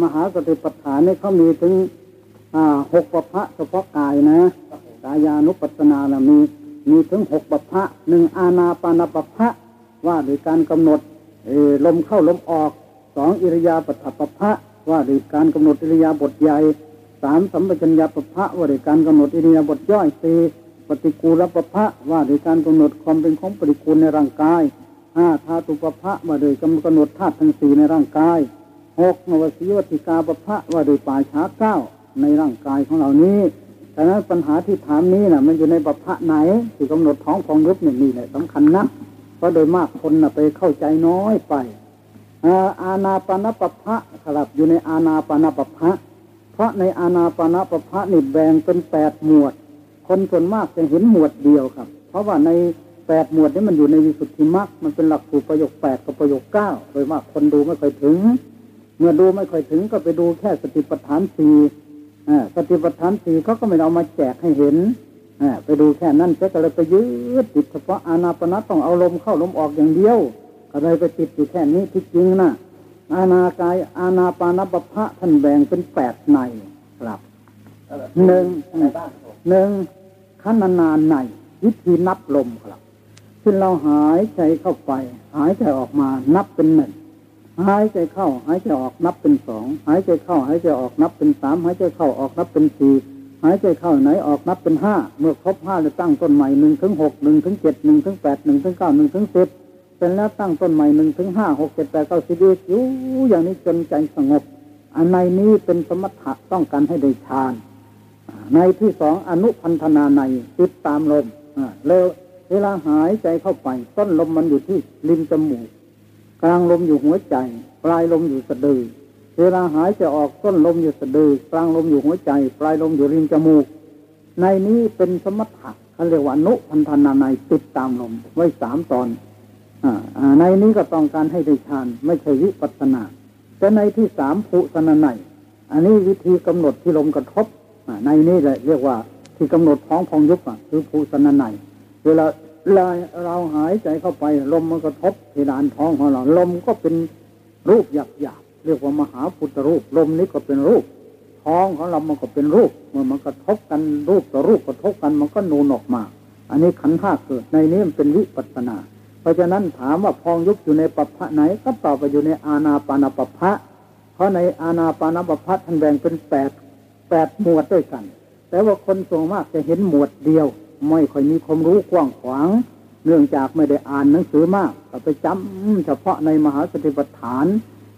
มหาสติปัฏฐานนี่เขามีถึงอ่าหกปัปพระเฉพาะกายนะครับผมกายานุปัสสนานะมีมีถึงหกปัปพระหนึ่งอาณาปานปัปพระ ว่าโดยการกำหนดลมเข้าลมออกสองอิริยาปถปัปพระว่าโดยการกำหนดอิริยาบถใหญ่สามสัมปชัญญะปัปพระว่าโดยการกำหนดอิริยาบถย่อยสี่ปฏิกูลปัปพระว่าโดยการกำหนดความเป็นของปฏิกูลในร่างกายห้าธาตุปัปพระว่าโดยกำหนดธาตุทั้งสี่ในร่างกายหกนวสีวัติกาปัปพระว่าโดยป่าช้าเก้าในร่างกายของเหล่านี้ดังนั้นปัญหาที่ถามนี้นะมันอยู่ในบัพพะไหนที่กำหนดท้องของยุบเนี่ยนี่แหละสำคัญนะ เพราะโดยมากคนนะไปเข้าใจน้อยไปอาณาปาปัพพะครับอยู่ในอาณาปาปัพพะเพราะในอาณาปาปัพพะนี่แบ่งเป็นแปดหมวด คนส่วนมากจะเห็นหมวดเดียวครับ เพราะว่าในแปดหมวดนี้มันอยู่ในวิสุทธิมรรคมันเป็นหลักสูตรประโยคแปดกับประโยคเก้าโดยมากคนดูไม่ค่อยถึง เมื่อดูไม่ค่อยถึงก็ไปดูแค่สติปัฏฐานสี่สติปัฏฐานสี่เขาก็ไม่เอามาแจกให้เห็น ไปดูแค่นั้นก็เลยไปยึดติดเฉพาะอานาปนะต้องเอาลมเข้าลมออกอย่างเดียว ก็เลยไปติดอยู่แค่นี้ที่จริงนะอาณากายอาณาปานปภะท่านแบ่งเป็นแปดในครับหนึ่งอะไรบ้างครับผมหนึ่งขนานานในวิธีนับลมครับที่เราหายใจเข้าไป หายใจออกมานับเป็นหนึ่งหายใจเข้า หายใจออกนับเป็นสองหายใจเข้า หายใจออกนับเป็นสามหายใจเข้าออกนับเป็นสี่ หายใจเข้าไหนออกนับเป็นห้าเมื่อครบห้าจะตั้งต้นใหม่หนึ่งถึงหกหนึ่งถึงเจ็ดหนึ่งถึงแปดหนึ่งถึงเก้าหนึ่งถึงสิบเป็นแล้วตั้งต้นใหม่หนึ่งถึงห้าหกเจ็ดแปดเก้าสิบอีกอยู่อย่างนี้จนใจสงบ อันในนี้เป็นสมถะต้องการให้ได้ฌานในที่สองอนุพันธนาในติดตามลมอ่าแล้วเวลาหายใจเข้าไป ต้นลมมันอยู่ที่ริมจมูก กลางลมอยู่หัวใจ ปลายลมอยู่สะดือ เวลาหายใจออกต้นลมอยู่สะดือกลางลมอยู่หัวใจ ปลายลมอยู่ริมจมูก ในนี้เป็นสมถะเขาเรียกว่านุพันธนาในติดตามลมไว้สามตอนอ่าในนี้ก็ต้องการให้ได้ฌานไม่ใช่วิปัสนา แต่ในที่สามภูสนาในอันนี้วิธีกำหนดที่ลมกระทบอ่าในนี้แหละเรียกว่าที่กำหนดท้องพองยุบคือภูสนาในเวลาเวลาเราหายใจเข้าไป ลมมันกระทบเพดานท้องของเรา ลมก็เป็นรูปหยาบๆ เรียกว่ามหาพุทธรูปลมนี้ก็เป็นรูป ท้องของเรามันก็เป็นรูปเมื่อมันกระทบกันรูปต่อรูปกระทบกันมันก็นูนออกมา อันนี้ขันธ์าเกิดในนี้มันเป็นวิปัสนา เพราะฉะนั้นถามว่าพองยุบอยู่ในปัปพะไหน ก็ตอบไปอยู่ในอาณาปานปัปพะเพราะในอาณาปานปัปพะท่านแบ่งเป็นแปดแปดหมวดด้วยกัน แต่ว่าคนส่วนมากจะเห็นหมวดเดียว ไม่ค่อยมีความรู้กว้างขวาง เนื่องจากไม่ได้อ่านหนังสือมากก็ไปจำเฉพาะในมหาสติปัฏฐาน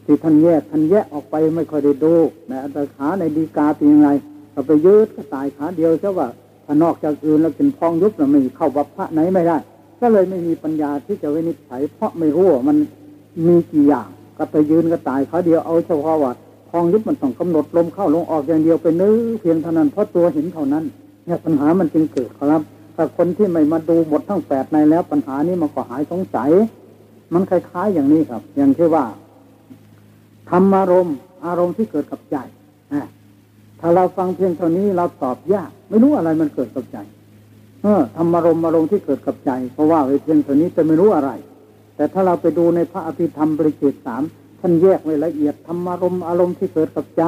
ที่ท่านแยกท่านแยกออกไปไม่ค่อยได้ดูในอัตขาในดีกาเป็นยังไงก็ไปยืดก็ตายขาเดียวใช่ว่าถ้านอกจากอื่นแล้วเป็นพองยุบแล้วไม่เข้าบัพพะไหนไม่ได้ ก็เลยไม่มีปัญญาที่จะวินิจฉัย เพราะไม่รู้ว่ามันมีกี่อย่างก็ไปยืนก็ตายขาเดียวเอาเฉพาะว่าพองยุบมันต้องกำหนดลมเข้าลมออกอย่างเดียวไปนึกเพียงเท่านั้นเพราะตัวเห็นเท่านั้นเนี่ยปัญหามันจึงเกิดครับถ้าคนที่ไม่มาดูหมดทั้งแปดในแล้วปัญหานี้มันก็หายสงสัย มันคล้ายๆอย่างนี้ครับ อย่างที่ว่า ธรรมารมณ์อารมณ์ที่เกิดกับใจถ้าเราฟังเพียงเท่านี้เราตอบยาก ไม่รู้อะไรมันเกิดกับใจ เออธรรมารมณ์อารมณ์ที่เกิดกับใจ เพราะว่าไว้เพียงเท่านี้จะไม่รู้อะไร แต่ถ้าเราไปดูในพระอภิธรรมบริเจตสามท่านแยกไว้ละเอียดธรรมารมณ์อารมณ์ที่เกิดกับใจ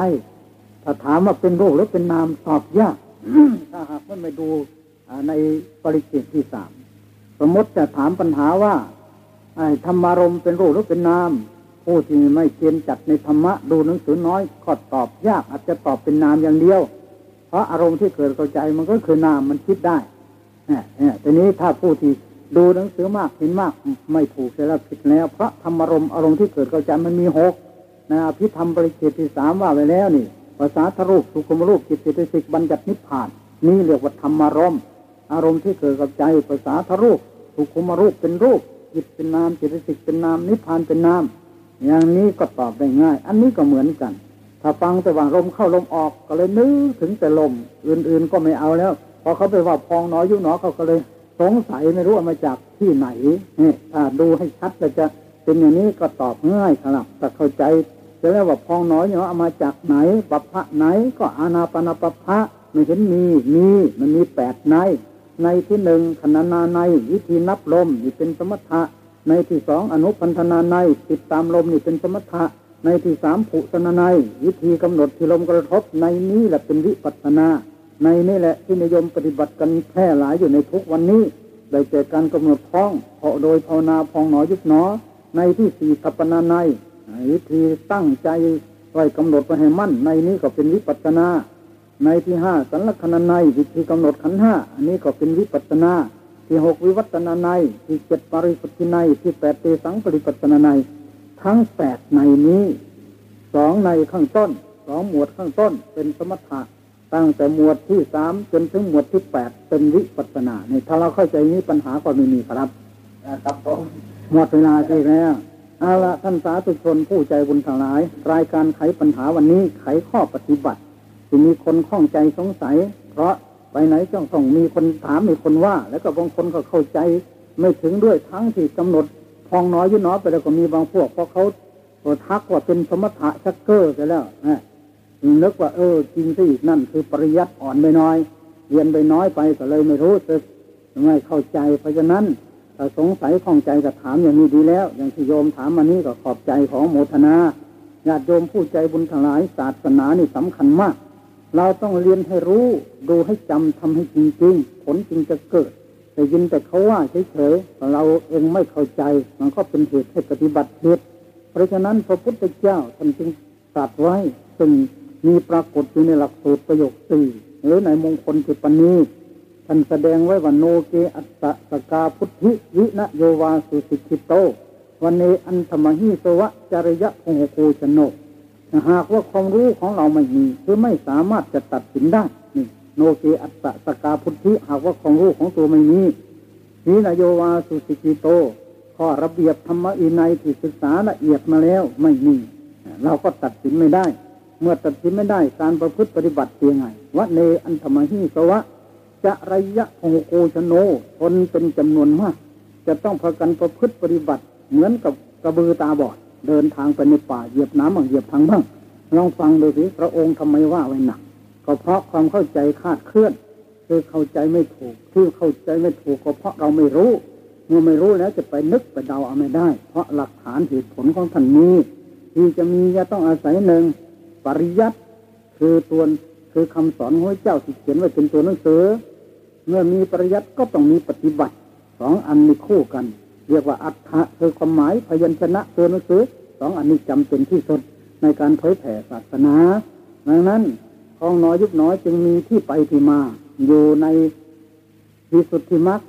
ถ้าถามว่าเป็นรูปหรือเป็นนามตอบยากถ้าหากว่าไม่ดูในปริเจตที่สามสมมติจะถามปัญหาว่าไอ้ธรรมารมณ์เป็นรูปหรือเป็นนาม ผู้ที่ไม่เกียนจัดในธรรมะดูหนังสือน้อยก็ตอบยากอาจจะตอบเป็นนามอย่างเดียว เพราะอารมณ์ที่เกิดกับใจมันก็คือนามมันคิดได้เนี่ยเนี่ยทีนี้ถ้าผู้ที่ดูหนังสือมากเห็นมากไม่ถูกแล้วผิดแล้วเพราะธรรมารมณ์อารมณ์ที่เกิดกับใจมันมีหกนะอภิธรรมปริเฉดที่สามว่าไว้แล้วนี่ภาษาทรูปสุขมรูปจิตเจตสิกบัญญัตินิพพาน นี่เรียกว่าธรรมารมณ์อารมณ์ที่เกิดกับใจภาษาทรูปสุขมรูปเป็นรูปจิตเป็นนามจิตสิกเป็นนามนิพพานเป็นนาม อย่างนี้ก็ตอบได้ง่าย อันนี้ก็เหมือนกัน ถ้าฟังแต่ว่าลมเข้าลมออกก็เลยนึกถึงแต่ลม อื่นๆก็ไม่เอาแล้ว พอเขาไปว่าพองน้อยยุหนอเขาก็เลย สงสัยไม่รู้ว่ามาจากที่ไหนนี่ถ้าดูให้ชัดจะจะเป็นอย่างนี้ก็ตอบง่ายครับแต่เข้าใจจะเรียกว่าพองน้อยเนาะเอามาจากไหนปัปพะไหนก็อานาปนาปัปพะไม่เห็นมีมีมันมีแปดในในที่หนึ่งขนานาในวิธีนับลมนี่เป็นสมถะ ในที่สองอนุพันธนาในติดตามลมนี่เป็นสมถะ ในที่สามผุสนาในวิธีกำหนดที่ลมกระทบในนี้แหละเป็นวิปัสนา ในนี่แหละที่นิยมปฏิบัติกันแพร่หลายอยู่ในทุกวันนี้ได้เจอการกำหนดท้องเพาะโดยภาวนาพองหนอยุบหนอ ในที่สี่ทัปนาในวิธีตั้งใจไว้กำหนดไปให้มั่น ในนี้ก็เป็นวิปัสนา ในที่ห้าสันลัคณในวิธีกำหนดขันห้าอันนี้ก็เป็นวิปัสนา ที่หกวิวัตนาในที่เจ็ดปริสุทธิในที่แปดเตสังปริปัสนาในทั้งแปดในนี้สองในข้างต้นสองหมวดข้างต้นเป็นสมถะตั้งแต่หมวดที่สามจนถึงหมวดที่แปดเป็นวิปัสนาในถ้าเราเข้าใจนี้ปัญหาก็ไม่มีครับครับผมหมดเวลาใช่แล้วเอาละท่านสาธุชนผู้ใจบุญทั้งหลาย รายการไขปัญหาวันนี้ไขข้อปฏิบัติที่มีคนข้องใจสงสัย เพราะ ไปไหนจ้องต้องมีคนถามมีคนว่า แล้วก็บางคนก็เข้าใจ ไม่ถึงด้วยทั้งที่กำหนดพองน้อยยุ่น้อยไปแล้วก็มีบางพวกเพราะเขาทักว่าเป็นสมถะชักเกอร์ไปแล้วนะนึกว่าเออจริงที่นั่นคือปริยัติอ่อนไปน้อย เรียนไปน้อยไปก็เลยไม่รู้สึกไม่เข้าใจ เพราะฉะนั้นถ้าสงสัยข้องใจก็ถามอย่างนี้ดีแล้ว อย่างที่โยมถามมานี้ก็ขอบใจของโมทนาญาติโยมผู้ใจบุญทั้งหลายศาสนานี่สำคัญมาก เราต้องเรียนให้รู้ ดูให้จำทำให้จริงๆ ผลจริงจะเกิด แต่ยินแต่เขาว่าเฉยๆเราเองไม่เข้าใจ มันก็เป็นเหตุให้ปฏิบัติผิดเพราะฉะนั้นพระพุทธเจ้าท่านจึงตรัสไว้ซึ่งมีปรากฏอยู่ในหลักสูตรประโยคสี่หรือในมงคลสิปณีท่านแสดงไว้ว่าโนเกอัตตะสกาพุทธิวินโยวาสุสิกิโตวันเนอันธรรมหิสวะจริยะพงโคชโน หากว่าความรู้ของเราไม่มีคือไม่สามารถจะตัดสินได้นี่โนเกอัตตะสกาพุทธิหากว่าความรู้ของตัวไม่มีวินโยวาสุสิกิโต ข้อระเบียบธรรมอินัยที่ศึกษาละเอียดมาแล้วไม่มี เราก็ตัดสินไม่ได้ เมื่อตัดสินไม่ได้การประพฤติปฏิบัติเพียงไงวะเนอันธรรมหิสวะ จะระยะโงโกชโนทนเป็นจำนวนมาก จะต้องพากันประพฤติปฏิบัติเหมือนกับกระบือตาบอด เดินทางไปในป่าเหยียบน้ำบ้างเหยียบทางบ้างลองฟังดูสิพระองค์ทำไมว่าไว้หนักก็เพราะความเข้าใจคาดเคลื่อน คือเข้าใจไม่ถูกที่เข้าใจไม่ถูกก็เพราะเราไม่รู้เมื่อไม่รู้แล้วจะไปนึกไปเดาเอาไม่ได้ เพราะหลักฐานเหตุผลของท่านนี้ที่จะมีจะต้องอาศัยหนึ่งปริยัติคือตัวคือคำสอนของเจ้าที่เขียนไว้เป็นตัวหนังสือ เมื่อมีปริยัติก็ต้องมีปฏิบัติสองอันนี้คู่กัน เรียกว่าอัฏฐะคือความหมายพยัญชนะตัวหนังสือสองอันนี้จำเป็นที่สุดในการเผยแผ่ศาสนา ดังนั้นคองน้อยยุบน้อยจึงมีที่ไปที่มา อยู่ในที่สุดที่มัก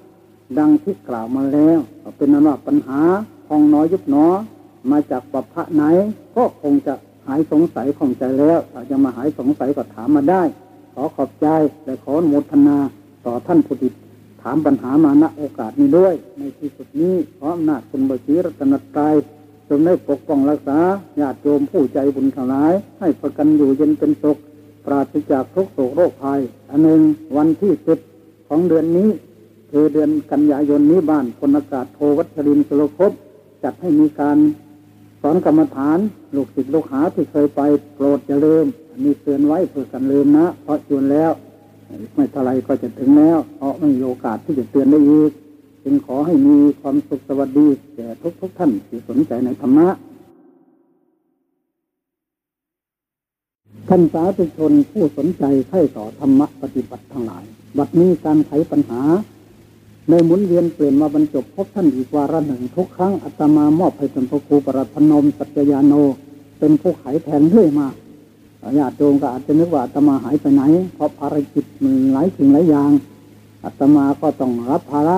ดังที่กล่าวมาแล้วเป็นนั้นว่าปัญหาคองน้อยยุบน้อยมาจากปัปพะไหน ก็คงจะหายสงสัยของใจแล้วถ้าจะมาหายสงสัยก็ถามมาได้ ขอขอบใจและขอโมทนาต่อท่านผู้ติดามปัญหามาณโอกาสนี้ด้วย ในที่สุดนี้ขออำนาจคุณบชีรัตนตรัยจงได้ปกป้องรักษาญาติโยมผู้ใจบุญทั้งหลาย ให้ประกันอยู่เย็นเป็นสุขปราศจากทุกโศกโรคภัย อันหนึ่งวันที่สิบของเดือนนี้ คือเดือนกันยายนนี้บ้านพลอากาศโทวัชรินสุรคบจัดให้มีการสอนกรรมฐานลูกศิษย์ลูกหาที่เคยไปโปรดจะลืมมีเตือนไว้เพื่อกันลืมนะ เพราะจวนแล้ว ไม่เท่าไรก็จะถึงแล้วเพราะไม่มีโอกาสที่จะเตือนได้อีกจึงขอให้มีความสุขสวัสดีแก่ทุกทุกท่านที่สนใจในธรรมะท่านสาธุชนผู้สนใจใข่ต่อธรรมะปฏิบัติทั้งหลาย บัดนี้การไขปัญหาในหมุนเวียนเปลี่ยนมาบรรจบพบท่านอีกวาระหนึ่งทุกครั้งอัตมามอบให้ท่านพระครูปรัตนมสัจญาโน เป็นผู้ไขแทนเรื่อยมา ญาติโยมก็อาจจะนึกว่าอัตมาหายไปไหน เพราะภารกิจมันหลายสิ่งหลายอย่างอัตมาก็ต้องรับภาระ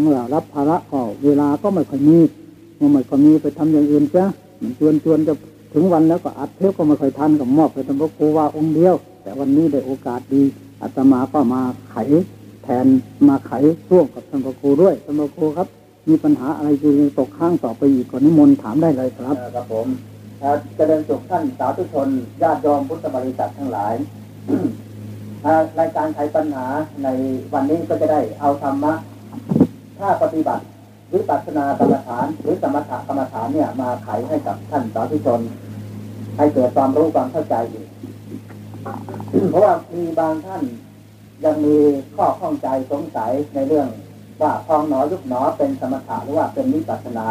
เมื่อรับภาระก็เวลาก็ไม่ค่อยมีเมื่อไม่ค่อยมีไปทำอย่างอื่นจ้ะมันชวนชวนจะถึงวันแล้วก็อัดเทปก็ไม่ค่อยทันกับมอบไปท่านพระครูว่าองค์เดียว แต่วันนี้ได้โอกาสดีอาตมาก็มาไขแทนมาไขร่วมกับท่านพระครูด้วยท่านพระครูครับ มีปัญหาอะไรจะตกข้างต่อไปอีกก็นิมนต์ถามได้เลยครับครับผม เอ่อเจริญสุขท่านสาธุชนญาติโยมพุทธบริษัททั้งหลายรายการไขปัญหาในวันนี้ก็จะได้เอาธรรมะถ้าปฏิบัติวิปัสสนากรรมฐาน หรือสมถกรรมฐานเนี่ยมาไขให้กับท่านสาธุชน ให้เกิดความรู้ความเข้าใจอีกเพราะว่ามีบางท่านยังมีข้อข้องใจสงสัยในเรื่องว่าพองหนอยุบหนอเป็นสมถะหรือว่าเป็นวิปัสสนา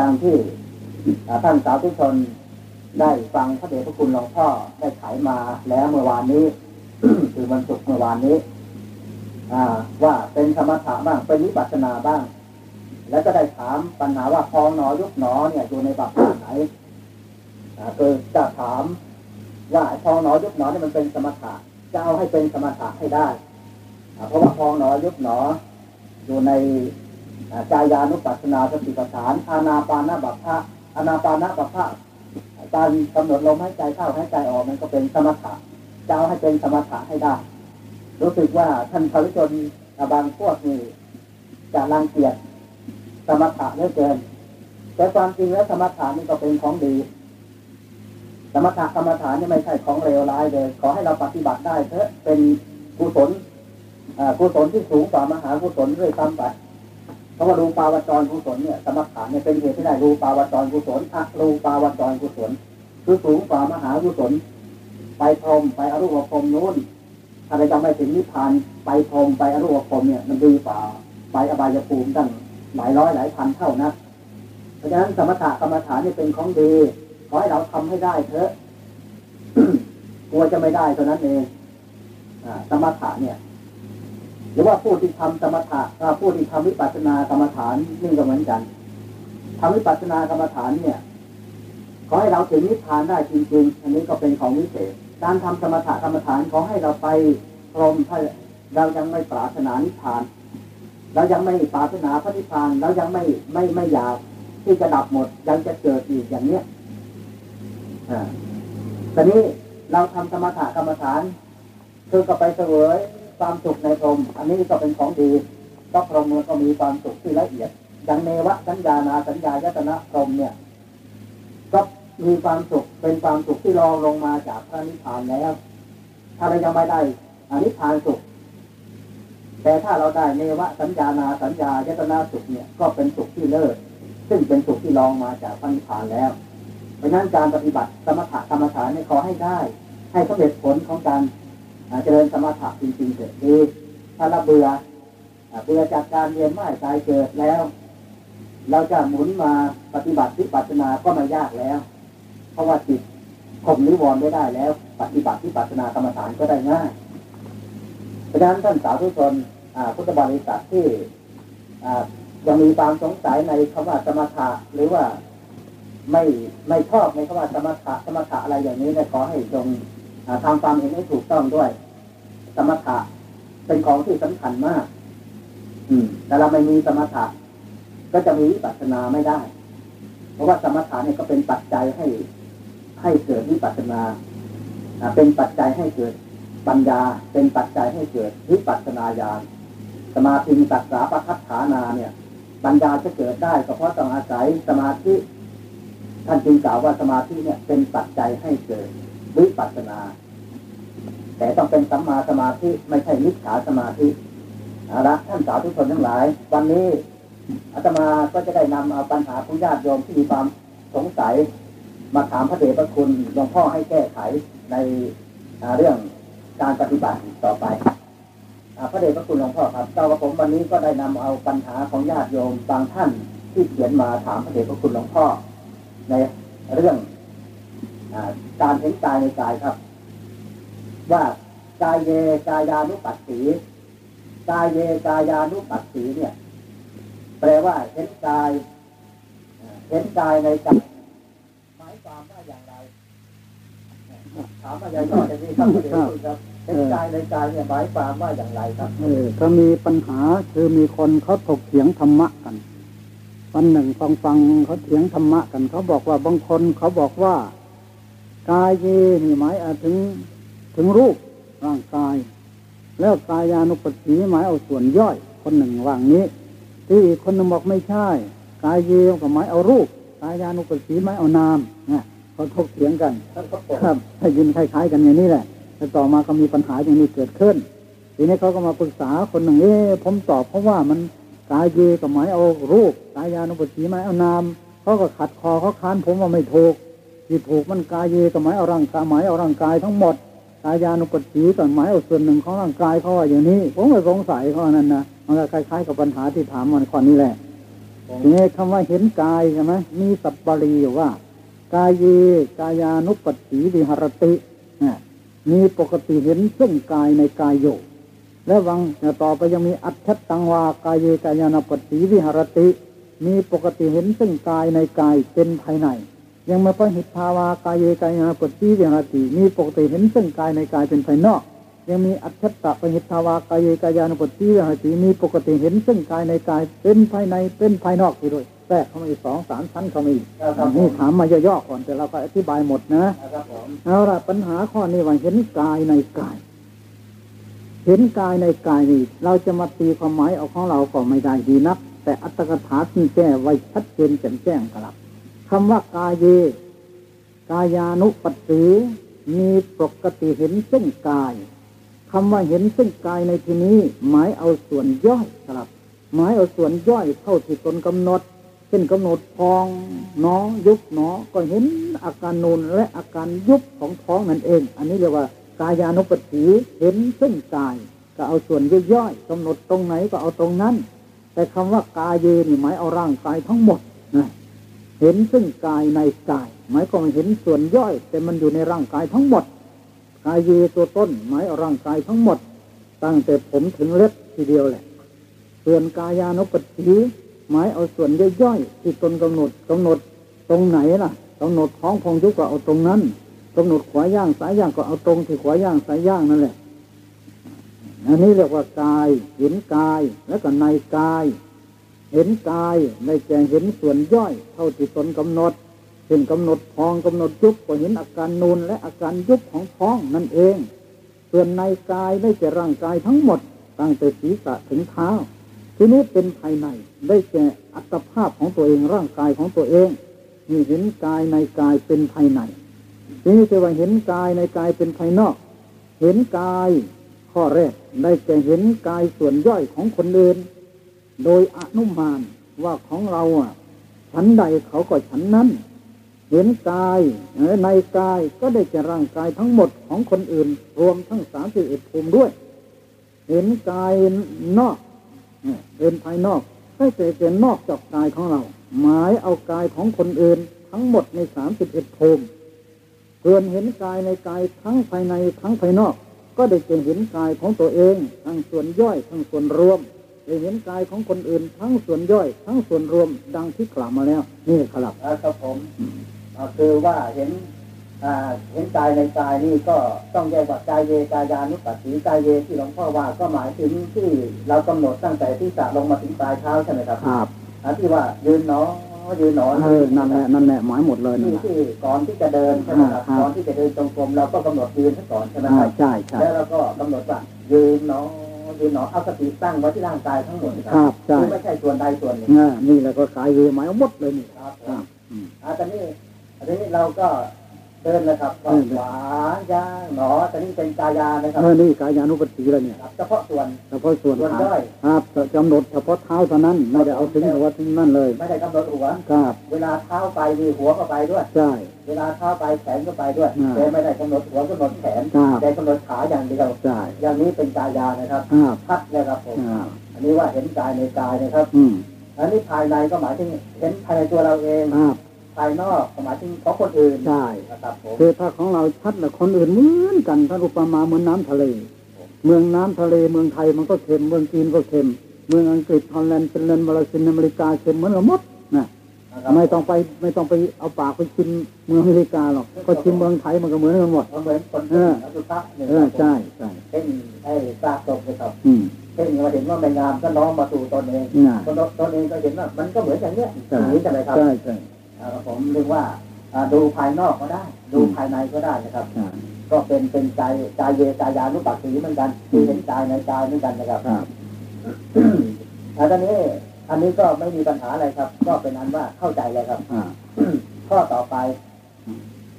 ดังที่ ท่านสาธุชนได้ฟังพระเดชพระคุณหลวงพ่อได้ไขมาแล้วเมื่อวานนี้คือวันศุกร์เมื่อวานนี้ว่าเป็นสมถะบ้างเป็นวิปัสสนาบ้าง แล้วก็ได้ถามปัญหาว่าพองหนอยุบหนอเนี่ยอยู่ในบัพพไหนอ่าคือจะถามว่าพองหนอยุบหนอเนี่ยมันเป็นสมถะจะเอาให้เป็นสมถะให้ได้เพราะว่าพองหนอยุบหนอ อยู่ในกายานุปัสสนาสติปัฏฐานอานาปานาบัพพะ อนาปานาบัพพการกำหนดลมหายใจเข้าหายใจออกมันก็เป็นสมถะจะเอาให้เป็นสมถะให้ได้ รู้สึกว่าท่านสาธุชนบางพวกนี่จะรังเกียจสมถะเหลือเกิน แต่ความจริงแล้วสมถะนี่ก็เป็นของดี สมถะกรรมฐานนี่ไม่ใช่ของเลวร้ายเลย ขอให้เราปฏิบัติได้เถอะเป็นกุศลอ่ากุศลที่สูงกว่ามหากุศลเรื่อยตามไป ราะว่ารูปาวจรกุศลเนี่ยสมถะเนี่ยเป็นเหตุที่ได้รูปาวจรกุศลอะรูปาวจรกุศลคือสูงกว่ามหากุศลไปพรหมไปอรูปพรหมนู้นถ้าเรายังไม่ถึงนิพพานไปพรหมไปอรูปพรหมเนี่ยมันดีกว่าไปอบายภูมิตั้งหลายร้อยหลายพันเท่านะเพราะฉะนั้นสมถะกรรมฐานนี่ยเป็นของดีขอให้เราทำให้ได้เถอะกลัวจะไม่ได้เท่านั้นเองอสมถะเนี่ย หรือว่าผู้ที่ทำสมถะอ่าผู้ที่ทำวิปัสสนากรรมฐานนี่ก็เหมือนกันทำวิปัสสนากรรมฐานเนี่ยขอให้เราถึงนิพพานได้จริงๆ อันนี้ก็เป็นของวิเศษ การทำสมถะกรรมฐานขอให้เราไปพรมถ้าเรายังไม่ปรารถนานิพพาน เรายังไม่ปรารถนาพระนิพพาน เรายังไม่ไม่ไม่อยากที่จะดับหมด ยังจะเกิดอีกอย่างเนี้ยอ่าตอนนี้เราทำสมถะกรรมฐานคือก็ไปเสวย ความสุขในพรหมอันนี้ก็เป็นของดีก็พรหมมันก็มีความสุขที่ละเอียดดังเนวะสัญญานาสัญญายตนะพรหมเนี่ย ก็มีความสุขเป็นความสุขที่รองลงมาจากพระนิพพานแล้วถ้าเรายังไม่ได้อานิพพานสุข แต่ถ้าเราได้เนวะสัญญานาสัญญายตนาสุขเนี่ย ก็เป็นสุขที่เลิศซึ่งเป็นสุขที่รองมาจากพระนิพพานแล้วเพราะนั้นการปฏิบัติสมถะกรรมฐานเนี่ยขอให้ได้ ให้สำเร็จผลของการ เจริญสมถะจริงๆเกิดดีถ้าเราเบื่อเบื่อจากการเรียนไม่ตายเกิดแล้ว เราจะหมุนมาปฏิบัติวิปัสสนาก็ไม่ยากแล้ว เพราะว่าจิตข่มนิวรณ์ไม่ได้แล้ว ปฏิบัติวิปัสสนากรรมฐานก็ได้ง่ายเพราะฉะนั้นท่านสาธุชนพุทธบริษัทที่ยังมีความสงสัยในคำว่าสมถะหรือว่าไม่ไม่ชอบในคำว่าสมถะสมถะอะไรอย่างนี้นะขอให้จง ทำความเห็นให้ถูกต้องด้วย สมถะเป็นของที่สำคัญมาก อืม แต่เราไม่มีสมถะก็จะมีวิปัสสนาไม่ได้ เพราะว่าสมถะเนี่ยก็เป็นปัจจัยให้ ให้เกิดวิปัสสนาอ่าเป็นปัจจัยให้เกิดปัญญา เป็นปัจจัยให้เกิดวิปัสสนาญาณสมาธิตัสสาปทัฏฐานาเนี่ยปัญญาจะเกิดได้ก็เพราะต้องอาศัยสมาธิท่านจึงกล่าวว่าสมาธิเนี่ยเป็นปัจจัยให้เกิดวิปัสสนา แต่ต้องเป็นสัมมาสมาธิไม่ใช่มิจฉาสมาธิอาละท่านสาธุกชนทั้งหลาย วันนี้อาตมาก็จะได้นำเอาปัญหาของญาติโยมที่มีความสงสัย มาถามพระเดชพระคุณหลวงพ่อให้แก้ไขในเรื่องการปฏิบัติต่อไปอพระเดชพระคุณหลวงพ่อครับเจ้ากับผมวันนี้ก็ได้นำเอาปัญหาของญาติโยมบางท่านที่เขียนมาถามพระเดชพระคุณหลวงพ่อในเรื่องอการเห็นกายในกายครับ ว่ากายเยกายานุปัสสีกายเยกายานุปัสสีเนี่ย แปลว่าเห็นกาย เห็นกายในกายหมายความว่าอย่างไร ถามมาอย่างนี้จะนี่ครับพระเดชพระคุณครับเห็นกายในกายเนี่ยหมายความว่าอย่างไรครับเออก็มีปัญหาคือมีคนเขาถกเถียงธรรมะกันวันหนึ่งฟังฟังเขาเถียงธรรมะกัน เขาบอกว่าบางคนเขาบอกว่ากายเยนี่หมายถึง ถึงรูปร่างกาย แล้วกายานุปัสสีหมายเอาส่วนย่อย คนหนึ่งว่างนี้ ที่อีกคนหนึ่งบอกไม่ใช่ กายเยก็หมายเอารูปกายานุปัสสีหมายเอานามเนี่ยเขาถกเถียงกันครับให้ยินคล้ายๆกันอย่างนี้แหละแต่ต่อมาก็มีปัญหาอย่างนี้เกิดขึ้นทีนี้เขาก็มาปรึกษาคนหนึ่งเอ๊ะผมตอบเพราะว่ามันกายเยก็หมายเอารูปกายานุปัสสีหมายเอานามเขาก็ขัดคอเขาค้านผมว่าไม่ถูกที่ถูกมันกายเยก็หมายเอาร่างกายหมายเอาร่างกายทั้งหมด กายานุปัสสีก็หมายเอาส่วนหนึ่งของร่างกายเขาว่าอย่างนี้ ผมก็สงสัยเขาว่านั่นนะมันก็คล้ายๆกับปัญหาที่ถามมันข้อนี้แหละทีนี้คำว่าเห็นกายใช่ไหมมีสัพปรีอยู่ว่า กายเยกายานุปัสสีวิหรตินะมีปกติเห็นซึ่งกายในกายโยและวังต่อไปยังมีอัจฉตังวากายเยกายานุปัสสีวิหรติ มีปกติเห็นซึ่งกายในกายเป็นภายใน ยังมาพหิทธาวากายเยกายานุปัสสีวิหรติมีปกติเห็นซึ่งกายในกายเป็นภายนอก ยังมีอัจฉตะปหิทธาวากายเยกายานุปัสสีวิหรติมีปกติเห็นซึ่งกายในกายเป็นภายในเป็นภายนอกไปด้วยแทรกเข้ามาอีกสองสามชั้นเข้ามาอีกนี่ถามมาย่อๆก่อนแต่เราก็อธิบายหมดนะครับผมเอาละปัญหาข้อนี้ว่าเห็นกายในกาย เห็นกายในกายนี่เราจะมาตีความหมายเอาของเราก็ไม่ได้ดีนัก แต่อัตถกถาที่แก้ไว้ชัดเจนแจ่มแจ้งครับ คำว่ากายเย กายานุปัสสีมีปกติเห็นซึ่งกายคำว่าเห็นซึ่งกายในที่นี้ หมายเอาส่วนย่อยครับ หมายเอาส่วนย่อยเท่าที่ตนกำหนดเช่นกำหนดพองหนอยุบหนอก็เห็นอาการนูนและอาการยุบของท้องนั่นเอง อันนี้เรียกว่ากายานุปัสสีเห็นซึ่งกาย ก็เอาส่วนย่อยๆกำหนดตรงไหนก็เอาตรงนั้น แต่คำว่ากายเยนี่หมายเอาร่างกายทั้งหมดนะ เห็นซึ่งกายในกาย หมายความเห็นส่วนย่อย แต่มันอยู่ในร่างกายทั้งหมด กายเยตัวต้น หมายเอาร่างกายทั้งหมด ตั้งแต่ผมถึงเล็บทีเดียวแหละ ส่วนกายานุปัสสีหมายเอาส่วนย่อยๆที่ตนกำหนดกำหนดตรงไหนล่ะกำหนดท้องพองยุบก็เอาตรงนั้นกำหนดขวาย่างสายย่างก็เอาตรงที่ขวาย่างสายย่างนั่นแหละอันนี้เรียกว่ากายเห็นกายแล้วก็ในกาย เห็นกายในแก่เห็นส่วนย่อย เท่าที่ตนกำหนดเช่นกำหนดพองกำหนดยุบก็เห็นอาการนูนและอาการยุบของท้องนั่นเอง ส่วนในกายได้แก่ร่างกายทั้งหมดตั้งแต่ศีรษะถึงเท้า ทีนี้เป็นภายในได้แก่อัตภาพของตัวเองร่างกายของตัวเองนี่เห็นกายในกายเป็นภายในทีนี้จะว่าเห็นกายในกายเป็นภายนอก เห็นกายข้อแรกได้แก่เห็นกายส่วนย่อยของคนอื่น โดยอนุมานว่าของเราอะฉันใดเขาก็ฉันนั้น เห็นกายในกายก็ได้แก่ร่างกายทั้งหมดของคนอื่น รวมทั้งสามสิบเอ็ดภูมิด้วย เห็นกายนอกเนี่ยเป็นภายนอกก็จะเป็นนอกจากกายของเรา หมายเอากายของคนอื่น ทั้งหมดในสามสิบเอ็ดภูมิส่วนเห็นกายในกายทั้งภายในทั้งภายนอก ก็ได้จะเห็นกายของตัวเอง ทั้งส่วนย่อยทั้งส่วนรวม ได้เห็นกายของคนอื่น ทั้งส่วนย่อย ทั้งส่วนรวมดังที่กล่าวมาแล้ว นี่ครับครับผมอ่าคือว่าเห็นอ่าเห็นกายในกายนี่ก็ต้องแยกว่ากายเยกายานุปัสสีกายเยที่หลวงพ่อว่าก็หมายถึงที่เรากำหนดตั้งแต่ที่สะลงมาถึงปลายเท้าใช่ไหมครับครับอ่าที่ว่ายืนหนอยืนหนอเออนั่นแหละนั่นแหละหมายหมดเลยนั่นที่แหละที่ก่อนที่จะเดินใช่ไหมครับอ่าก่อนที่จะเดินจงกรมเราก็กำหนดยืนซะก่อนใช่ไหมอ่าครับใช่ใช่แล้วเราก็กำหนดว่ายืนหนอยื นหนอเอาสติตั้งไว้ที่ร่างกายทั้งหมดนะคครัรับใช่คือไม่ใช่ส่วนใดส่วนหนึ่งอ่านี่แหละก็กายเวหมายเอาหมดเลยนี่ครับผครัมบอืมอ่าตอนนี้ตอนนี้เราก็ เดินนะครับก็เดินขวาย่างหนอตอนนี้เป็นกายานะครับเออนี่กายานุปัสสีแล้วเนี่ยครับเฉพาะส่วนเฉพาะส่วนส่วนขาย่อยครับกำหนดเฉพาะเท้าเท่านั้นไม่ได้เอาถึงหัวถึงนั่นเลยไม่ได้กำหนดหัวครับเวลาเท้าไปมีหัวก็ไปด้วยใช่เวลาเท้าไปแขนก็ไปด้วยอ่าแต่ไม่ได้กำหนดหัวกำหนดแขนครับแต่กำหนดขาอย่างเดียวใช่อย่างนี้เป็นกายานะครับครับชัดเลยครับผมครับอันนี้ว่าเห็นกายในกายนะครับอืมอันนี้ภายในก็หมายถึงเห็นภายในตัวเราเองครับภายนอกก็หมายถึงของคนอื่นใช่นะครับผมคือถ้าของเราชัดแล้วคนอื่นเหมือนกันถ้าอุปมาเหมือนน้ำทะเล เมืองน้ำทะเลเมืองไทยมันก็เค็มเมืองจีนก็เค็ม เมืองอังกฤษฮอลแลนด์ฟินแลนด์บราซิลอเมริกาเค็มเหมือนกันหมดนะนะครับไม่ต้องไปไม่ต้องไปเอาปากไปชิมเมืองอเมริกาหรอกก็ชิมเมืองไทยมันก็เหมือนกันหมดเหมือนคนเอออสุภะเนี่ยเออใช่ใช่เป็นไอ้ซากศพเลยครับอืมเช่นเราเห็นว่าไม่งามก็น้อมมาสู่ตนเองน่ะตนตนเองก็เห็นว่ามันก็เหมือนอย่างเนี้ยใช่อย่างนี้ใช่ไหมครับใช่ใช่อ่า ผมเรียกว่าอ่าดูภายนอกก็ได้ ดูภายในก็ได้นะครับอ่าก็เป็นเป็นใจใจเยกายานุปัสสีเหมือนกันคือเห็นกายในกายเหมือนกันนะครับครับอันนี้อันนี้ก็ไม่มีปัญหาอะไรครับ ก็เป็นอันว่าเข้าใจเลยครับอ่าข้อต่อไป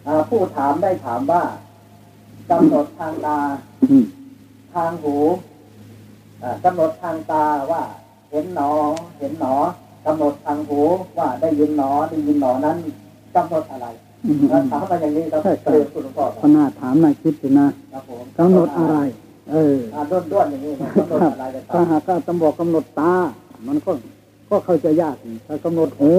อ่าผู้ถามได้ถามว่ากำหนดทางตาอืมทางหูอ่ากำหนดทางตาว่า เห็นหนอ เห็นหนอ กำหนดทางหูว่าได้ยินหนอได้ยินหนอนั้นกำหนดอะไรอืมอ่าถามมาอย่างนี้ครับใช่ใช่เรียนคุณหลวงพ่อคพนาถามนายคิดสินะครับผมกำหนดอะไร เอออ่าด้วนด้วนๆอย่างนี้นะกำหนดอะไรเลยคถ้ารับหากว่าตำบอกกำหนดตา มันก็ก็เข้าใจยากอีกถ้ากำหนดหู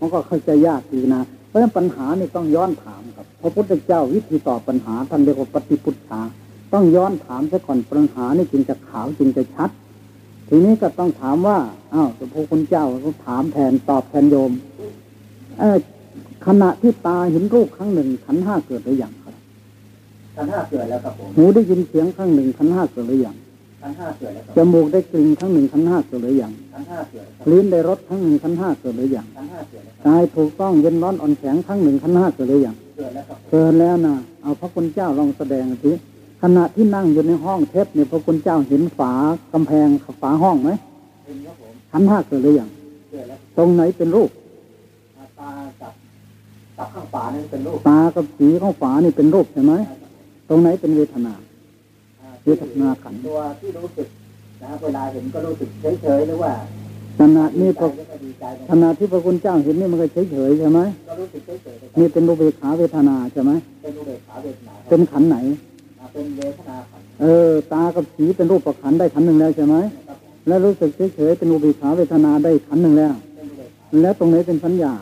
มันก็เข้าใจยากอีกนะเพราะฉะนั้นปัญหานี่ต้องย้อนถามครับพระพุทธเจ้าวิธีตอบปัญหาท่านเรียกว่าปฏิพุทธาต้องย้อนถามซะก่อนปัญหานี่จึงจะขาวจึงจะชัด ทีนี้ก็ต้องถามว่าอ้าวพระพุทธเจ้าเขาถามแทนตอบแทนโยม เออขณะที่ตาเห็นรูปครั้งหนึ่งขันธ์ห้าเกิดหรือยังครับขันห้าเกิดแล้วครับผมหูได้ยินเสียงครั้งหนึ่งขันธ์ห้าเกิดหรือยังขันห้าเกิดแล้วครับจมูกได้กลิ่นครั้งหนึ่งขันธ์ห้าเกิดหรือยังขันห้าเกิดแล้วครับลิ้นได้รสครั้งหนึ่งขันธ์ห้าเกิดหรือยังขันห้าเกิดแล้วครับกายถูกต้องเย็นร้อนอ่อนแข็งครั้งหนึ่งขันธ์ห้าเกิดหรือยังเกิดแล้วครับเกิดแล้วนะเอาพระคุณเจ้าลองแสดงสิ ขณะที่นั่งอยู่ในห้องเทปเนี่ยพระคุณเจ้าเห็นฝากำแพงฝาห้องไหมเป็นครับผมขันธ์ห้าเกิดหรือยังเกิดแล้วตรงไหนเป็นรูปอ่าตากับกับข้างฝานี่เป็นรูปตากับสีของฝานี่เป็นรูปใช่ไหมตรงไหนเป็นเวทนาอ่าเวทนาขันธ์ตัวที่รู้สึกนะครับเวลาเห็นก็รู้สึกเฉยๆหรือว่าขณะนี้พดีระใจหรือไม่ดีใจนะขณะที่พระคุณเจ้าเห็นนี่มันก็เฉยๆใช่ไหมก็รู้สึกเฉยๆนะครับนี่เป็นรูปเบขาเวทนาใช่ไหมเป็นอุเบกขาเวทนาครับเป็นขันธ์ไหนอ่า เป็นเวทนาขันธ์เออ ตากับสีเป็นรูปประขันธ์ได้ขันธ์หนึ่งแล้วใช่ไหมนะครับผมแล้วรู้สึกเฉยๆเป็นอุเบกขาเวทนาได้ขันธ์หนึ่งแล้วเป็นอุเบกขาแล้วตรงไหนเป็นสัญญา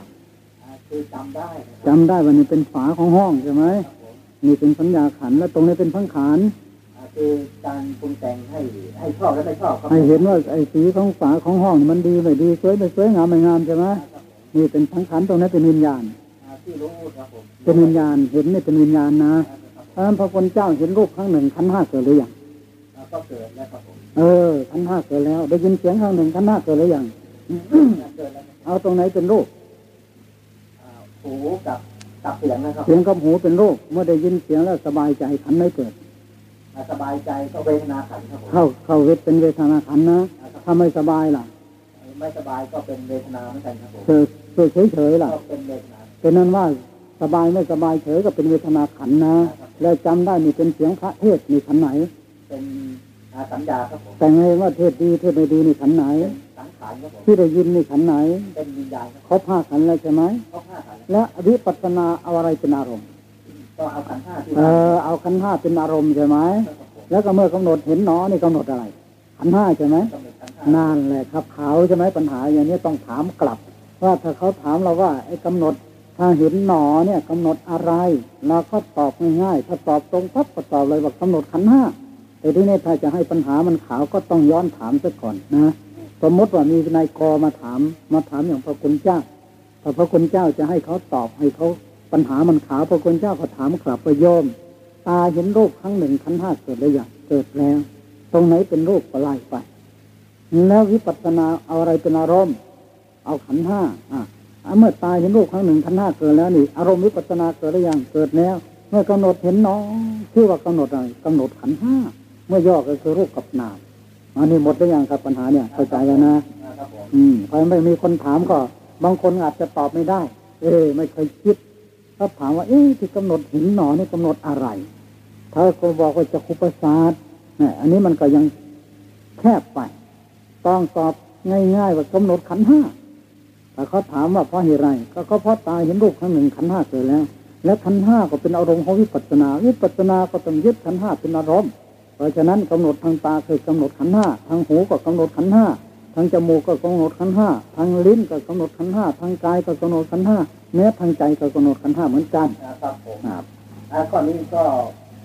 อ่าคือจำได้นะครับจำได้ว่านี่เป็นฝาของห้องใช่ไหมครับผมนี่เป็นสัญญาขันธ์แล้วตรงนี้เป็นสังขารอ่าคือการปรุงแต่งให้ให้ชอบและไม่ชอบครับให้เห็นว่าไอ้สีของฝาของห้องนี่มันดีไม่ดีสวยไม่สวยงามไม่งามใช่ไหมครับผมนี่เป็นสังขารตรงนี้เป็นวิญญาณอ่าที่รู้ครับผมเป็นวิญญาณเห็นนี่เป็นวิญญาณนะครับผมเพราะฉะนั้นพระคุณเจ้าเห็นรูปครั้งหนึ่งขันธ์ห้าเกิดหรือยังอ่าก็เกิดแล้วครับผมเออขันธ์ห้าเกิดแล้ว ได้ยินเสียงครั้งหนึ่งขันธ์ห้าเกิดหรือยังเกิดแล้วครับเอาตรงไหนเป็นรูปอ่าหูกับกับเสียงนะครับเสียงกับหูเป็นรูปเมื่อได้ยินเสียงแล้วสบายใจขันธ์ไม่เกิดอ่าสบายใจก็เวทนาขันธ์ครับผมเข้าเข้าเวทเป็นเวทนาขันธ์นะอ่าครับถ้าไม่สบายล่ะไม่สบายก็เป็นเวทนาเหมือนกันครับผมเฉยเฉยเฉยๆล่ะก็เป็นเวทนาเป็นนั้นว่า สบายไม่สบายเฉยก็เป็นเวทนาขันธ์นะ แล้วจำได้นี่เป็นเสียงพระเทศน์นี่ขันธ์ไหน เป็นอ่าสัญญาครับผมแต่งให้ว่าเทศดีเทศไม่ดีนี่ขันธ์ไหนเป็นสังขารครับผมที่ได้ยินนี่ขันธ์ไหน เป็นวิญญาณครับครบห้าขันธ์แล้วใช่ไหมครบห้าขันธ์และวิปัสสนาเอาอะไรเป็นอารมณ์ก็เอาขันธ์ห้าที่เออเอาขันธ์ห้าเป็นอารมณ์ใช่ไหมครับผมแล้วก็เมื่อกำหนดเห็นหนอนี่กำหนดอะไรขันธ์ห้าใช่ไหมกำหนดขันธ์ห้านั่นแหละครับเขาใช่ไหมปัญหาอย่างนี้ต้องถามกลับ ว่าถ้าเขาถามเราว่าไอ้กำหนด ถ้าเห็นหนอเนี่ยกำหนดอะไรเราก็ตอบง่ายๆถ้าตอบตรงปั๊บก็ตอบเลยว่ากำหนดขันห้าแต่ที่นี่ถ้าจะให้ปัญหามันขาวก็ต้องย้อนถามซะก่อนนะสมมติว่ามีนายกอมาถาม มาถามอย่างพระคุณเจ้าถ้าพระคุณเจ้าจะให้เขาตอบให้เขาปัญหามันขาวพระคุณเจ้าก็ถามกลับไปโยม ตาเห็นรูปครั้งหนึ่งขันห้าเกิดหรือยังเกิดแล้ว ตรงไหนเป็นรูปก็ไล่ไป แล้ววิปัสสนาเอาอะไรเป็นอารมณ์ เอาขันห้าอะ เมื่อตายเห็นรูปครั้งหนึ่งขันห้าเกิดแล้วนี่ อารมณ์วิปัสสนาเกิดหรือยังเกิดแล้ว เมื่อกำหนดเห็นน้องชื่อว่ากำหนดอะไรกำหนดขันห้าเมื่อย่อก็คือรูปกับนามอันนี้หมดหรือยังครับปัญหาเนี่ยเข้าใจแล้วนะอ่าครับผมอืมพอไม่มีคนถามก็ บางคนอาจจะตอบไม่ได้ เออไม่เคยคิดถ้าถามว่า เอ๊ะที่กำหนดเห็นหนอนี่กำหนดอะไรถ้าคนบอกว่าจะคุปศาสตร์เนี่ยอันนี้มันก็ยังแคบไป ต้องตอบง่ายๆว่ากำหนดขันห้า แต่เขาถามว่าเพราะเหตุไรก็เพราะตาเห็นรูปครั้งหนึ่งขันห้าเกิดแล้ว แล้วขันห้าก็เป็นอารมณ์ของวิปัสสนา วิปัสสนาก็ต้องยึดขันห้าเป็นอารมณ์ เพราะฉะนั้นกำหนดทางตาคือกำหนดขันห้าทางหูก็กำหนดขันห้าทางจมูกก็กำหนดขันห้าทางลิ้นก็กำหนดขันห้าทางกายก็กำหนดขันห้าแม้ทางใจก็กำหนดขันห้าเหมือนกันครับผมครับข้อนี้ก็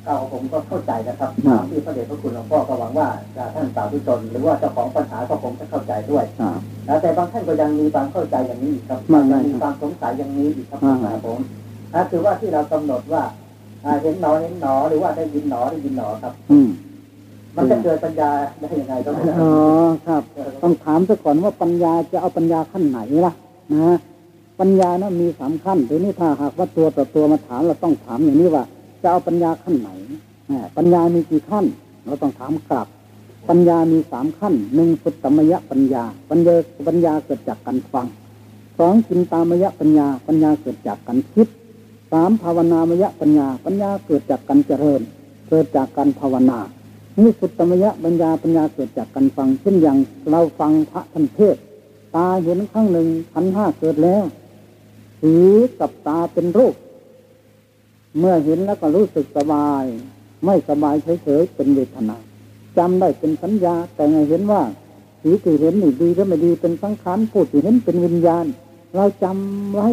เก่าผมก็เข้าใจนะครับครับที่พระเดชพระคุณหลวงพ่อก็หวังว่าจะท่านสาธุชน หรือว่าเจ้าของปัญหาก็คงจะเข้าใจด้วยครับนะแต่บางท่านก็ยังมีความเข้าใจอย่างนี้อีกครับมากไหมยังมีความสงสัยอย่างนี้อีกครับมากไหมครับผมอ่าคือว่าที่เรากำหนดว่าอ่าเห็นหนอเห็นหนอหรือว่าได้ยินหนอได้ยินหนอครับ อืมมันจะเกิดปัญญาได้ยังไงต้องอ๋อครับ ต้องถามซะก่อนว่าปัญญาจะเอาปัญญาขั้นไหนล่ะนะปัญญานะมีสามขั้นทีนี้ถ้าหากว่าตัวต่อตัวมาถามเราต้องถามอย่างนี้ว่า จะเอาปัญญาขั้นไหนปัญญามีกี่ขั้น เราต้องถามกลับ ปัญญามีสามขั้นหนึ่งสุตตมยปัญญา ปัญญาปัญญาเกิดจากการฟังสองจินตามยปัญญา ปัญญาเกิดจากการคิดสามภาวนามยปัญญา ปัญญาเกิดจากการเจริญ เกิดจากการภาวนานี่สุตตมยปัญญาปัญญาเกิดจากการฟัง เช่นอย่างเราฟังพระท่านเทศ ตาเห็นครั้งหนึ่งขันห้าเกิดแล้วสีกับตาเป็นรูป เมื่อเห็นแล้วก็รู้สึกสบาย ไม่สบายเฉยๆเป็นเวทนาจำได้เป็นสัญญา แต่ไงเห็นว่าสีที่เห็นนี่ดีหรือไม่ดีเป็นสังขารผู้ที่เห็นเป็นวิญญาณ เราจำไว้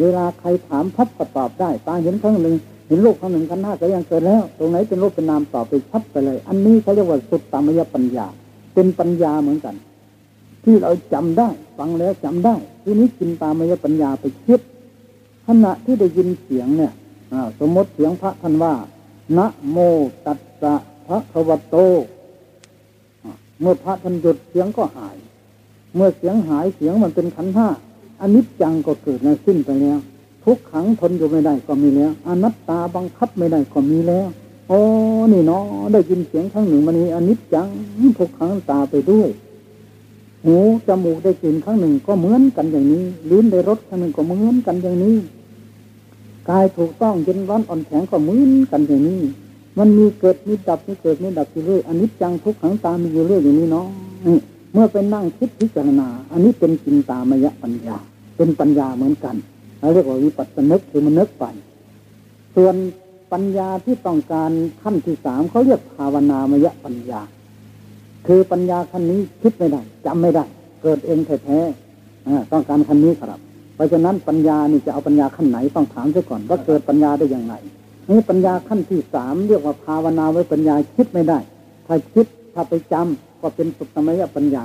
เวลาใครถามพับก็ตอบได้ตาเห็นครั้งหนึ่งเห็นรูปครั้งหนึ่งขันห้าก็ยังเกิดแล้ว ตรงไหนเป็นรูปเป็นนามตอบไปชัดไปเลย อันนี้เขาเรียกว่าสุดตามยปัญญา เป็นปัญญาเหมือนกัน ที่เราจำได้ ฟังแล้วจำได้ ทีนี้จินตามยปัญญาไปคิดขณะที่ได้ยินเสียงเนี่ย สมมติเสียงพระท่านว่า นะโมตัสสะพระควโต เมื่อพระท่านหยุดเสียงก็หาย เมื่อเสียงหายเสียงมันเป็นขันห้าอนิจจังก็เกิดในสิ้นไปแล้ว ทุกขังทนอยู่ไม่ได้ก็มีแล้ว อนัตตาบังคับไม่ได้ก็มีแล้ว โอ้นี่เนาะได้ยินเสียงครั้งหนึ่งมันนี้อนิจจังทุกขังตาไปด้วยหูจมูกได้กลิ่นครั้งหนึ่งก็เหมือนกันอย่างนี้ลิ้นได้รสครั้งหนึ่งก็เหมือนกันอย่างนี้ กายถูกต้องเย็นร้อนอ่อนแข็งก็มือนกันอย่างนี้ มันมีเกิดมีดับมีเกิดมีดับอยู่เรื่อยอนิจจังทุกขังตามีอยู่เรื่อยอย่างนี้เนาะเมื่อไปนั่งคิดพิจารณา อันนี้เป็นจินตามยปัญญา เป็นปัญญาเหมือนกันเราเรียกว่าวิปัสสนึกคือมันนึกไปส่วนปัญญาที่ต้องการขั้นที่สามเขาเรียกภาวนามยปัญญา คือปัญญาขั้นนี้คิดไม่ได้จำไม่ได้ เกิดเองแท้ๆต้องการขั้นนี้ครับ เพราะฉะนั้นปัญญานี่จะเอาปัญญาขั้นไหนต้องถามซะก่อนว่าเกิดปัญญาได้อย่างไรนี่ปัญญาขั้นที่สามเรียกว่าภาวนาไว้ปัญญาคิดไม่ได้ ถ้าคิดถ้าไปจำก็เป็นสุตตมยปัญญา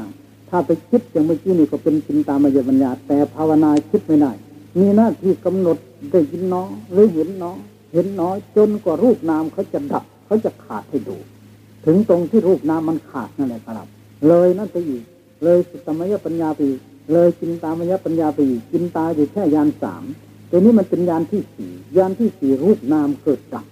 ถ้าไปคิดอย่างเมื่อกี้นี่ก็เป็นจินตามยปัญญา แต่ภาวนาคิดไม่ได้ มีหน้าที่กำหนดได้ยินน้อหรือเห็นน้อเห็นน้อยจนกว่ารูปนามเขาจะดับเขาจะขาดให้ดู ถึงตรงที่รูปนามมันขาดนั่นแหละครับ เลยนั่นไปอีก เลยสุตตมยปัญญาไปอีก เลยจินตามยปัญญาไปอีกจินตาอยู่แค่ยานสามตัวนี้มันเป็นยานที่สี่ยานที่สี่รูปนามเกิดดับ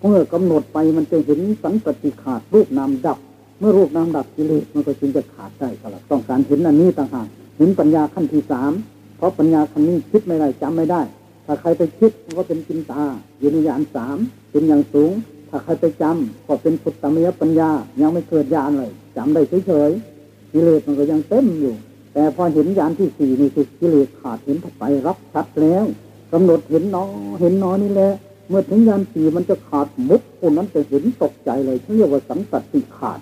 เมื่อกำหนดไปมันจะเห็นสันปฏิขาดรูปนามดับ เมื่อรูปนามดับกิเลสมันก็จึงจะขาดได้ครับต้องการเห็นอันนี้ต่างหากเห็นปัญญาขั้นที่สามเพราะปัญญาขั้นนี้คิดไม่ได้จำไม่ได้ ถ้าใครไปคิดมันก็เป็นจินตาอยู่ในยานสามเป็นอย่างสูง ถ้าใครไปจำก็เป็นสุตตมยปัญญายังไม่เกิดยานเลยจำได้เฉยๆกิเลสมันก็ยังเต็มอยู่ แต่พอเห็นยานที่สี่นี่คือกิเลสขาดเห็นไปรับชัดแล้วกำหนดเห็นนอเห็นน้อนี่แหละเมื่อถึงยานสี่มันจะขาดมุดคนนั้นจะเห็นตกใจเลยเรียกว่าสันตติขาด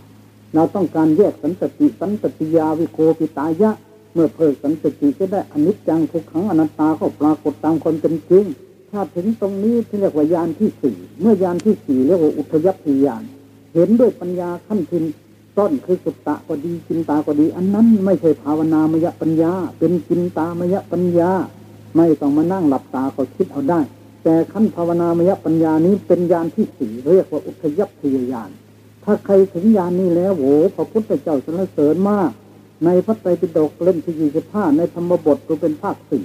เราต้องการแยกสันตติสันตติยาวิโคปิตายะ เมื่อเพิกสันตติก็ได้อนิจจังทุกขังอนัตตาก็ปรากฏตามความเป็นจริงถ้าถึงตรงนี้ที่เรียกว่ายานที่สี่เมื่อยานที่สี่เรียกว่าอุทยพยาน เห็นด้วยปัญญาขั้นทิน ต้นคือสุตตะก็ดีจินตาก็ดี อันนั้นไม่ใช่ภาวนามยปัญญา เป็นจินตามยปัญญา ไม่ต้องมานั่งหลับตาก็คิดเอาได้ แต่ขั้นภาวนามยปัญญานี้เป็นญาณที่สี่เรียกว่าอุทยพยญาณถ้าใครถึงญาณนี้แล้วโหพระพุทธเจ้าสรรเสริญมาก ในพระไตรปิฎกเล่มที่ยี่สิบห้าในธรรมบทก็เป็นภาคสี่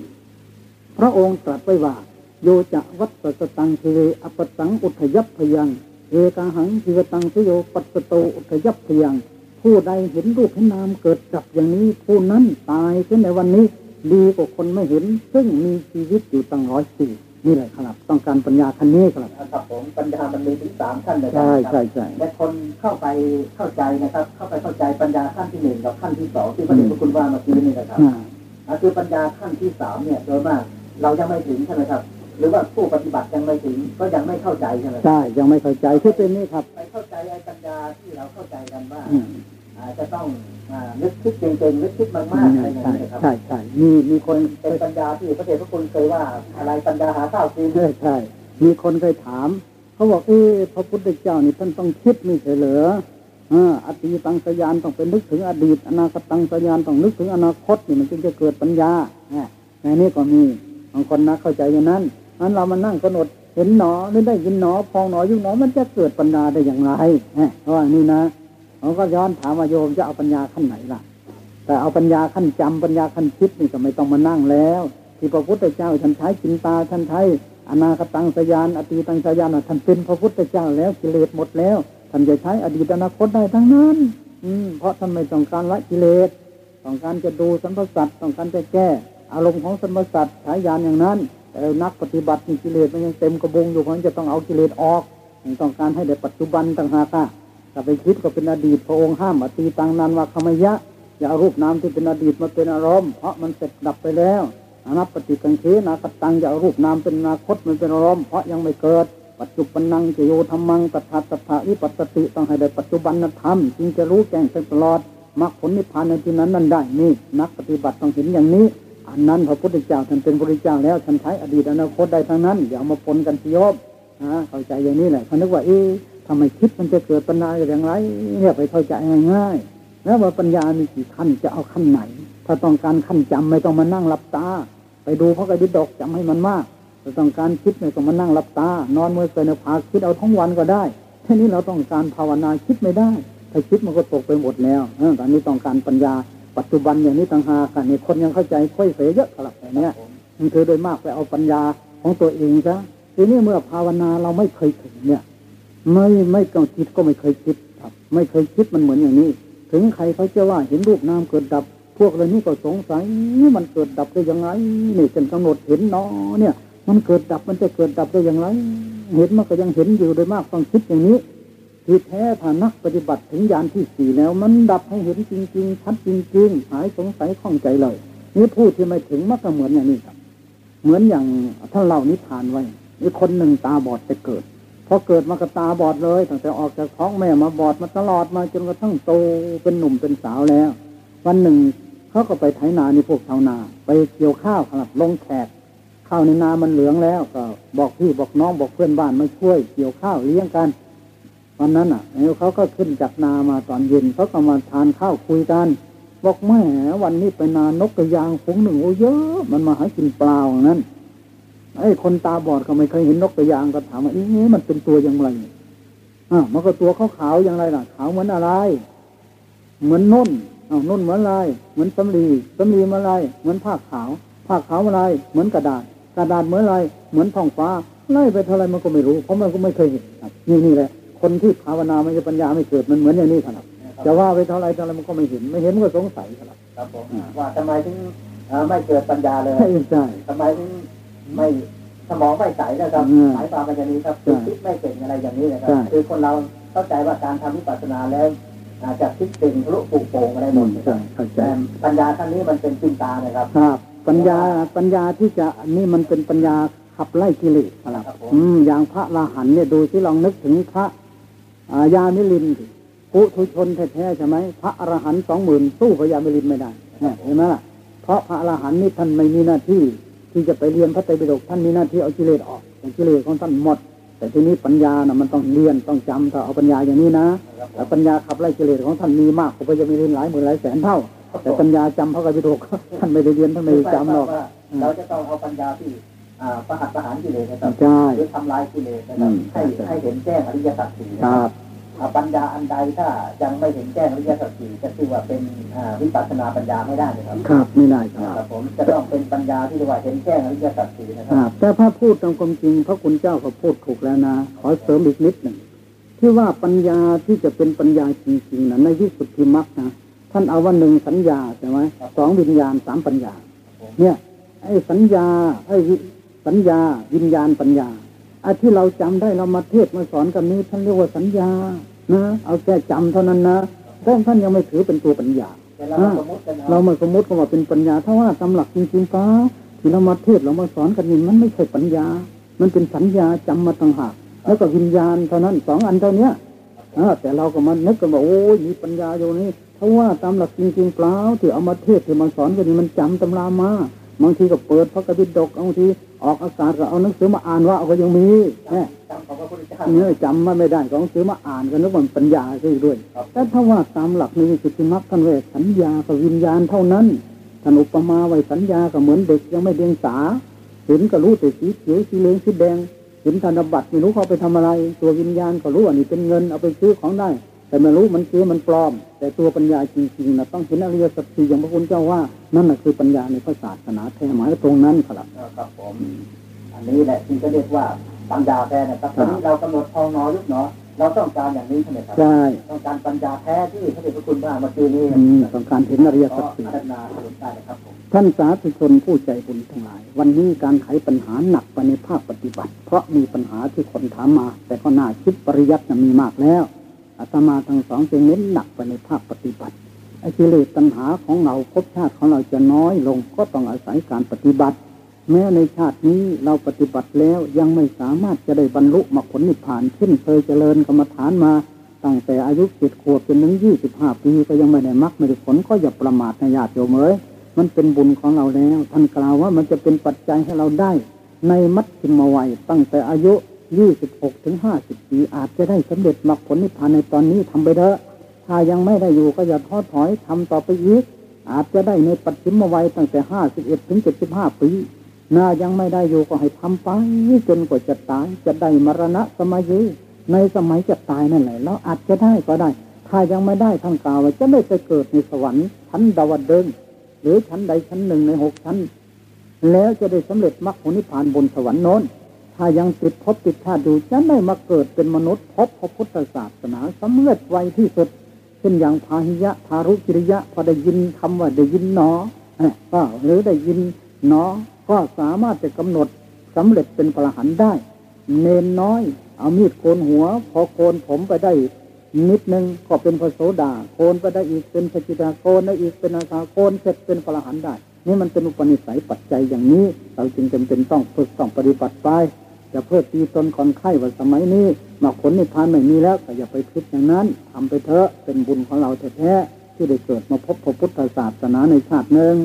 พระองค์ตรัสไว้ว่า โยจะวัตสตังเทอปตังอุทยพยัง เอกาหังทิวตังสโยปัสโตอุทยพยังผู้ใดเห็นรูปเห็นนามเกิดจับอย่างนี้ผู้นั้นตายเช่นในวันนี้ ดีกว่าคนไม่เห็น ซึ่งมีชีวิตอยู่ตั้งร้อยสี่นี่แหละครับ ต้องการปัญญาขั้นนี้ครับครับผมปัญญามันมีถึงสามขั้นเลยใช่ใช่ใช่แต่คนเข้าไปเข้าใจนะครับ เข้าไปเข้าใจปัญญาขั้นที่หนึ่งกับขั้นที่สองที่พระเดชพระคุณว่าเมื่อกี้นี่นะครับคือปัญญาขั้นที่สามเนี่ยโดยมากเรายังไม่ถึงใช่ไหมครับ หรือว่าผู้ปฏิบัติยังไม่ถึงก็ยังไม่เข้าใจใช่ไหมใช่ยังไม่เข้าใจที่เป็นนี่ครับไปเข้าใจไอ้ปัญญาที่เราเข้าใจกันว่าจะต้องนึกคิดเก่งๆนึกคิดมากๆอะไรอย่างเงี้ยครับใช่ใช่มีมีคนเป็นปัญญาที่พระเดชพระคุณเคยว่าอะไรปัญญาหาข้าวกินใช่ใช่มีคนเคยถาม เขาบอกเออพระพุทธเจ้านี่ท่านต้องคิดไม่ใช่เหรออดีตังสยานต้องเป็นนึกถึงอดีต อนาคตังสยานต้องนึกถึงอนาคตนี่มันจึงจะเกิดปัญญาในนี้ก็มีบางคนนะเข้าใจอย่างนั้น นั้นเรามานั่งกำหนดเห็นหนอหรือได้ยินหนอพองหนอยุ่งหนอมันจะเกิดปัญญาได้อย่างไรเพราะว่านี่นะเขาก็ย้อนถามว่าโยมจะเอาปัญญาขั้นไหนล่ะ แต่เอาปัญญาขั้นจำปัญญาขั้นคิดนี่ก็ไม่ต้องมานั่งแล้ว ที่พระพุทธเจ้าท่านใช้จินตาท่านใช้อนาคตังสยานอตีตังสยานท่านเป็นพระพุทธเจ้าแล้วกิเลสหมดแล้วท่านจะใช้อดีตอนาคตได้ทั้งนั้น อืมเพราะท่านไม่ต้องการละกิเลสต้องการจะดูสัมปสัตต้องการจะแก้ อารมณ์ของสัมปสัตใช้ยานอย่างนั้น แต่นักปฏิบัติมีกิเลสมันยังเต็มกระบงอยู่เพราะฉะนั้นจะต้องเอากิเลสออกต้องการให้ได้ปัจจุบันต่างหากถ้าไปคิดก็เป็นอดีตพระองค์ห้ามอตีตังนันว่าคมยะ อย่ารูปนามที่เป็นอดีตมาเป็นอารมณ์เพราะมันเสร็จดับไปแล้วอนับปฏิกังเขนาคตังอย่ารูปนามเป็นอนาคตมันเป็นอารมณ์เพราะยังไม่เกิดปัจจุบันนังจะโยธรรมังตัทธาตัทธาวิปัสสติต้องให้ได้ปัจจุบันธรรมจึงจะรู้แจ้งตลอดมรรคผลนิพพานในที่นั้นนั่นได้นี่นักปฏิบัติต้องเห็นอย่างนี้ อันนั้นพระพุทธเจ้าท่านเป็นพระเจ้าแล้วท่านใช้อดีตอนาคตได้ทั้งนั้นอย่าเอามาปนกันสิโยบนะเข้าใจอย่างนี้แหละเขานึกว่าเอ๊ะทำไมคิดมันจะเกิดปัญญาอย่างไรเนี่ยไปเข้าใจง่ายๆแล้วว่าปัญญามีกี่ขั้นจะเอาขั้นไหน ถ้าต้องการขั้นจำไม่ต้องมานั่งหลับตา ไปดูพระกระดิดกจำให้มันมากถ้าต้องการคิดไม่ต้องมานั่งหลับตา นอนเมื่อเกยในผาคิดเอาทั้งวันก็ได้แค่นี้เราต้องการภาวนาคิดไม่ได้ ถ้าคิดมันก็ตกไปหมดแล้วออตอนนี้ต้องการปัญญา ปัจจุบันอย่างนี้ต่างหากนี่คนยังเข้าใจค่อยเสียเยอะครับอย่างเนี้ยมันคือโดยมากไปเอาปัญญาของตัวเองซะทีนี้เมื่อภาวนาเราไม่เคยถึงเนี่ย ไม่ไม่ต้องคิดก็ไม่เคยคิดครับ ไม่เคยคิดมันเหมือนอย่างนี้ ถึงใครเขาจะว่าเห็นรูปนามเกิดดับ พวกเรานี่ก็สงสัยมันเกิดดับได้ยังไงนี่จนกำหนดเห็นเนาะเนี่ย มันเกิดดับมันจะเกิดดับได้อย่างไร เห็นมันก็ยังเห็นอยู่โดยมากต้องคิดอย่างนี้ ที่แท้ถ้านักปฏิบัติถึงยานที่สี่แล้ว มันดับให้เห็นจริง ๆ ชัดจริงๆหายสงสัยข้องใจเลยนี่พูดที่ไม่ถึงมันก็เหมือนอย่างนี้ครับ เหมือนอย่างท่านเล่านิทานไว้มีคนหนึ่งตาบอดจะเกิดพอเกิดมาก็ตาบอดเลยตั้งแต่ออกจากท้องแม่มาบอดมาตลอดมาจนกระทั่งโตเป็นหนุ่มเป็นสาวแล้ว วันหนึ่งเขาก็ไปไถนาในพวกชาวนา ไปเกี่ยวข้าวครับลงแขกข้าวในนามันเหลืองแล้วก็บอกพี่บอกน้องบอกเพื่อนบ้านมาช่วย เกี่ยวข้าวเลี้ยงกัน วันนั้นอะเขาก็ขึ้นจากนามาตอนเย็นเขาก็มาทานข้าวคุยกันบอกแม่วันนี้ไปนานกกระยางฝูงหนึ่งโอ้เยอะมันมาหากินเปล่าอย่างนั้นไอ้คนตาบอดก็ไม่เคยเห็นนกกระยางก็ถามว่าเอ๊ะมันเป็นตัวอย่างไรอ่ามันก็ตัวขาวๆอย่างไรล่ะ ขาวเหมือนอะไร เหมือนนุ่นอ้าวนุ่นเหมือนอะไร เหมือนสำลีสำลีเหมือนอะไร เหมือนผ้าขาว ผ้าขาวอะไร เหมือนกระดาษ กระดาษเหมือนอะไร เหมือนท้องฟ้าไล่ไปเท่าไรมันก็ไม่รู้ เพราะมันก็ไม่เคยเห็นนี่นี่แหละ คนที่ภาวนาไม่ใช่ปัญญาไม่เกิดมันเหมือนอย่างนี้ครับจะว่าไปเท่าไรเท่าไรมันก็ไม่เห็น ไม่เห็นมันก็สงสัยครับครับผมว่าทำไมถึงไม่เกิดปัญญาเลยใช่ใช่ทำไมถึงไม่สมองไม่ใสนะครับอืมหมายความว่าอย่างนี้ครับคือคิดไม่เก่งอะไรอย่างนี้นะครับใช่คือคนเราเข้าใจว่าการทำวิปัสสนาแล้วอาจจะคิดเก่งทะลุปลุกโป่งอะไรหมดนะคใช่รับเข้าใจแต่ปัญญาท่านนี้มันเป็นจินตานะครับครับปัญญาปัญญาที่จะอันนี้มันเป็นปัญญาขับไล่กิเลสครับครับผมอืมอย่างพระลาหันต์เนี่ยดูที่ลองนึกถึงพระ อายามิลินปุถุชนแท้ๆใช่ไหมพระอรหันต์สองหมื่นสู้พระยามิลินไม่ได้เห็นไหมล่ะเพราะพระอรหันต์นี่ท่านไม่มีหน้าที่ ที่จะไปเรียนพระไตรปิฎกท่านมีหน้าที่เอากิเลสออกแต่กิเลสของท่านหมด แต่ทีนี้ปัญญาน่ะมันต้องเรียนต้องจำถ้าเอาปัญญาอย่างนี้นะแต่ปัญญาขับไล่กิเลสของท่านมีมากกว่าพระยามิลินหลายหมื่นหลายแสนเท่า แต่ปัญญาจำพระไตรปิฎกท่านไม่ได้เรียนท่านไม่ได้จำหรอกเราจะต้องเอาปัญญาที่ ประหัตประหารกิเลสนะครับใช่หรือทำลายกิเลสนะครับอืมให้ให้เห็นแจ้งอริยสัจสี่นะคครัรับบอ่าปัญญาอันใดถ้ายังไม่เห็นแจ้งอริยสัจสี่จะชื่อว่าเป็นอ่าวิปัสสนาปัญญาไม่ได้นะครับครับไม่ได้คครัรับบผมจะต้องเป็นปัญญาที่เรียกว่าเห็นแจ้งอริยสัจสี่นะคครับรับแต่พระพูดตามความจริง พระคุณเจ้าก็พูดถูกแล้วนะ ขอเสริมอีกนิดหนึ่งที่ว่าปัญญาที่จะเป็นปัญญาจริงๆนะในที่สุดที่มรรคนะท่านเอาว่าหนึ่งสัญญาใช่ไหมสองวิญญาณสามปัญญา เนี่ยไอ้สัญญาไอ้วิ สัญญา วิญญาณปัญญาไอ้ที่เราจำได้เรามาเทศน์มาสอนกันนี้ท่านเรียกว่าสัญญานะเอาแค่จำเท่านั้นนะแต่ท่านยังไม่ถือเป็นตัวปัญญาแต่เราสมมติกันเราเอามาสมมติกันว่าเป็นปัญญาถ้าว่าตำหลักจริงๆฟ้าที่เรามาเทศน์เรามาสอนกันนี่มันไม่ใช่ปัญญา มันเป็นสัญญาจำมาต่างหากแล้วก็วิญญาณเท่านั้นสองอันเท่าเนี้ยเออแต่เราก็มานึกกันว่าโอ้ยมีปัญญาอยู่นี่ถ้าว่าตามหลักจริงๆเปล่าที่เอามาเทศน์ที่มาสอนกันนี่มันจำตำรามาบางทีก็เปิดพระกบิดกบางที ออกอากาศก็เอาหนังสือมาอ่านว่าเอาก็ยังมีเนี่ยจำของพระพุทธเจ้าเนื้อจำมาไม่ได้ก็เอาหนังสือมาอ่านกันนึกว่ามันปัญญาซะอีกด้วยแต่ถ้าว่าตามหลักในวิสุทธิมรรคท่านเวสัญญากับวิญญาณเท่านั้นท่านอุปมาไว้สัญญาก็เหมือนเด็กยังไม่เดียงสา เห็นก็รู้แต่สีเขียวสีเหลืองสีแดงเห็นธนบัตรไม่รู้เขาเอาไปทำอะไร ตัววิญญาณก็รู้ว่านี่เป็นเงินเอาไปซื้อของได้ แต่ไม่รู้มันคือมันปลอม แต่ตัวปัญญาจริงๆนะต้องเห็นอริยสัจสี่อย่างพระคุณเจ้าว่านั่นแหะคือปัญญาในพระศาสนาแท้หมายตรงนั้นครับครับผมอันนี้แหละที่เขาเรียกว่าปัญญาแท้นะครับตอนนี้เรากำหนดทองนอยุบหนอเราต้องการอย่างนี้ใช่ไหมครับใช่ต้องการปัญญาแท้ที่พระเดชพระคุณว่าเมื่อกี้นี้อืมต้องการเห็นอริยขสัอจสี่อารัธนาสรุปได้นะครับผมท่านสาธุชนผู้ใจบุญทั้งหลาย วันนี้การไขปัญหาหนักไปในภาคปฏิบัติ เพราะมีปัญหาที่คนถามมา แต่ก็น่าคิดปริยัติจะมีมากแล้ว อาตมาทั้งสองจึงเน้นหนักไปในภาคปฏิบัติไอ้กิเลสตัณหาของเราภพชาติของเราจะน้อยลงก็ต้องอาศัยการปฏิบัติ แม้ในชาตินี้เราปฏิบัติแล้วยังไม่สามารถจะได้บรรลุมรรคผลนิพพานเช่นเคยเจริญกรรมฐานมาตั้งแต่อายุเจ็ดขวบจนถึงยี่สิบห้าปีก็ยังไม่ได้มรรคไม่ได้ผลก็อย่าประมาทนะญาติโยมเอ้ยมันเป็นบุญของเราแล้วท่านกล่าวว่ามันจะเป็นปัจจัยให้เราได้ ในมัชฌิมวัยตั้งแต่อายุ ยี่สิบหกถึงห้าสิบปีอาจจะได้สำเร็จมรรคผลนิพพานในตอนนี้ทำไปเถอะถ้ายังไม่ได้อยู่ก็อย่าท้อถอยทำต่อไปอีก อาจจะได้ในปัจฉิมวัยตั้งแต่ห้าสิบเอ็ดถึงเจ็ดสิบห้าปีน่ายังไม่ได้อยู่ก็ให้ทำไปจนกว่าจะตายจะได้มรณะสมัยยีในสมัยจะตายนั่นแหละแล้วอาจจะได้ก็ได้ ถ้ายังไม่ได้ท่านกล่าวว่าจะไม่ไปเกิดในสวรรค์ชั้นดาวดึงหรือชั้นใดชั้นหนึ่งในหกชั้น แล้วจะได้สำเร็จมรรคผลนิพพานบนสวรรค์โน้น ถ้ายังติดภพติดชาติอยู่จะได้มาเกิดเป็นมนุษย์พบพระพุทธศาสนาสำเร็จไวที่สุดเช่นอย่างพาหิยะทารุกิริยะ พอได้ยินคำว่าได้ยินหนอก็หรือได้ยินหนอ ก็สามารถจะกำหนดสำเร็จเป็นพระหันได้ เนนน้อย เอามีดโกนหัว พอโกนผมไปได้นิดนึงก็เป็นพระโสดาโกนไปได้อีกเป็นพระจิตาโกนได้อีกเป็นอาสาโกนเสร็จเป็นพระหันได้ นี่มันเป็นอุปนิสัยปัจจัยอย่างนี้ เราจึงจำเป็นต้องฝึกต้องปฏิบัติไป จะเพื่อตีตนคนไข้ว่าสมัยนี้มรรคผลนิพพานไม่มีแล้วก็อย่าไปคิดอย่างนั้นทำไปเถอะเป็นบุญของเราแท้ๆที่ได้เกิดมาพบพระพุทธศาสนาในชาติหนึ่ง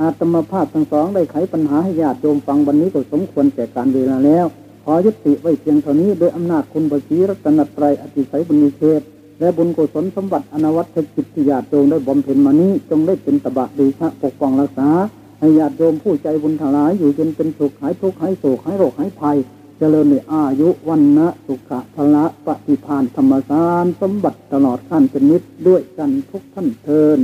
อาตมาภาพทั้งสองได้ไขปัญหาให้ญาติโยมฟังวันนี้ก็สมควรแก่การเวลาแล้ว ขอยุติไว้เพียงเท่านี้ โดยอำนาจคุณบชีรัตนตรัยอติไสยบุญมีเขตและบุญกุศลสมบัติอนวัตจิตที่ญาติโยมได้บำเพ็ญมานี้ จงได้เป็นตบะดีชะปกป้องรักษาให้ญาติโยมผู้ใจบุญทลายอยู่จนเป็นสุขหายทุกข์หายโศกหายโรคหายภัย จริญในอายุวันนะสุขะพละปฏิพานธรรมสารสมบัติตลอดขั้นเป็นนิดด้วยกันทุกท่านเทิน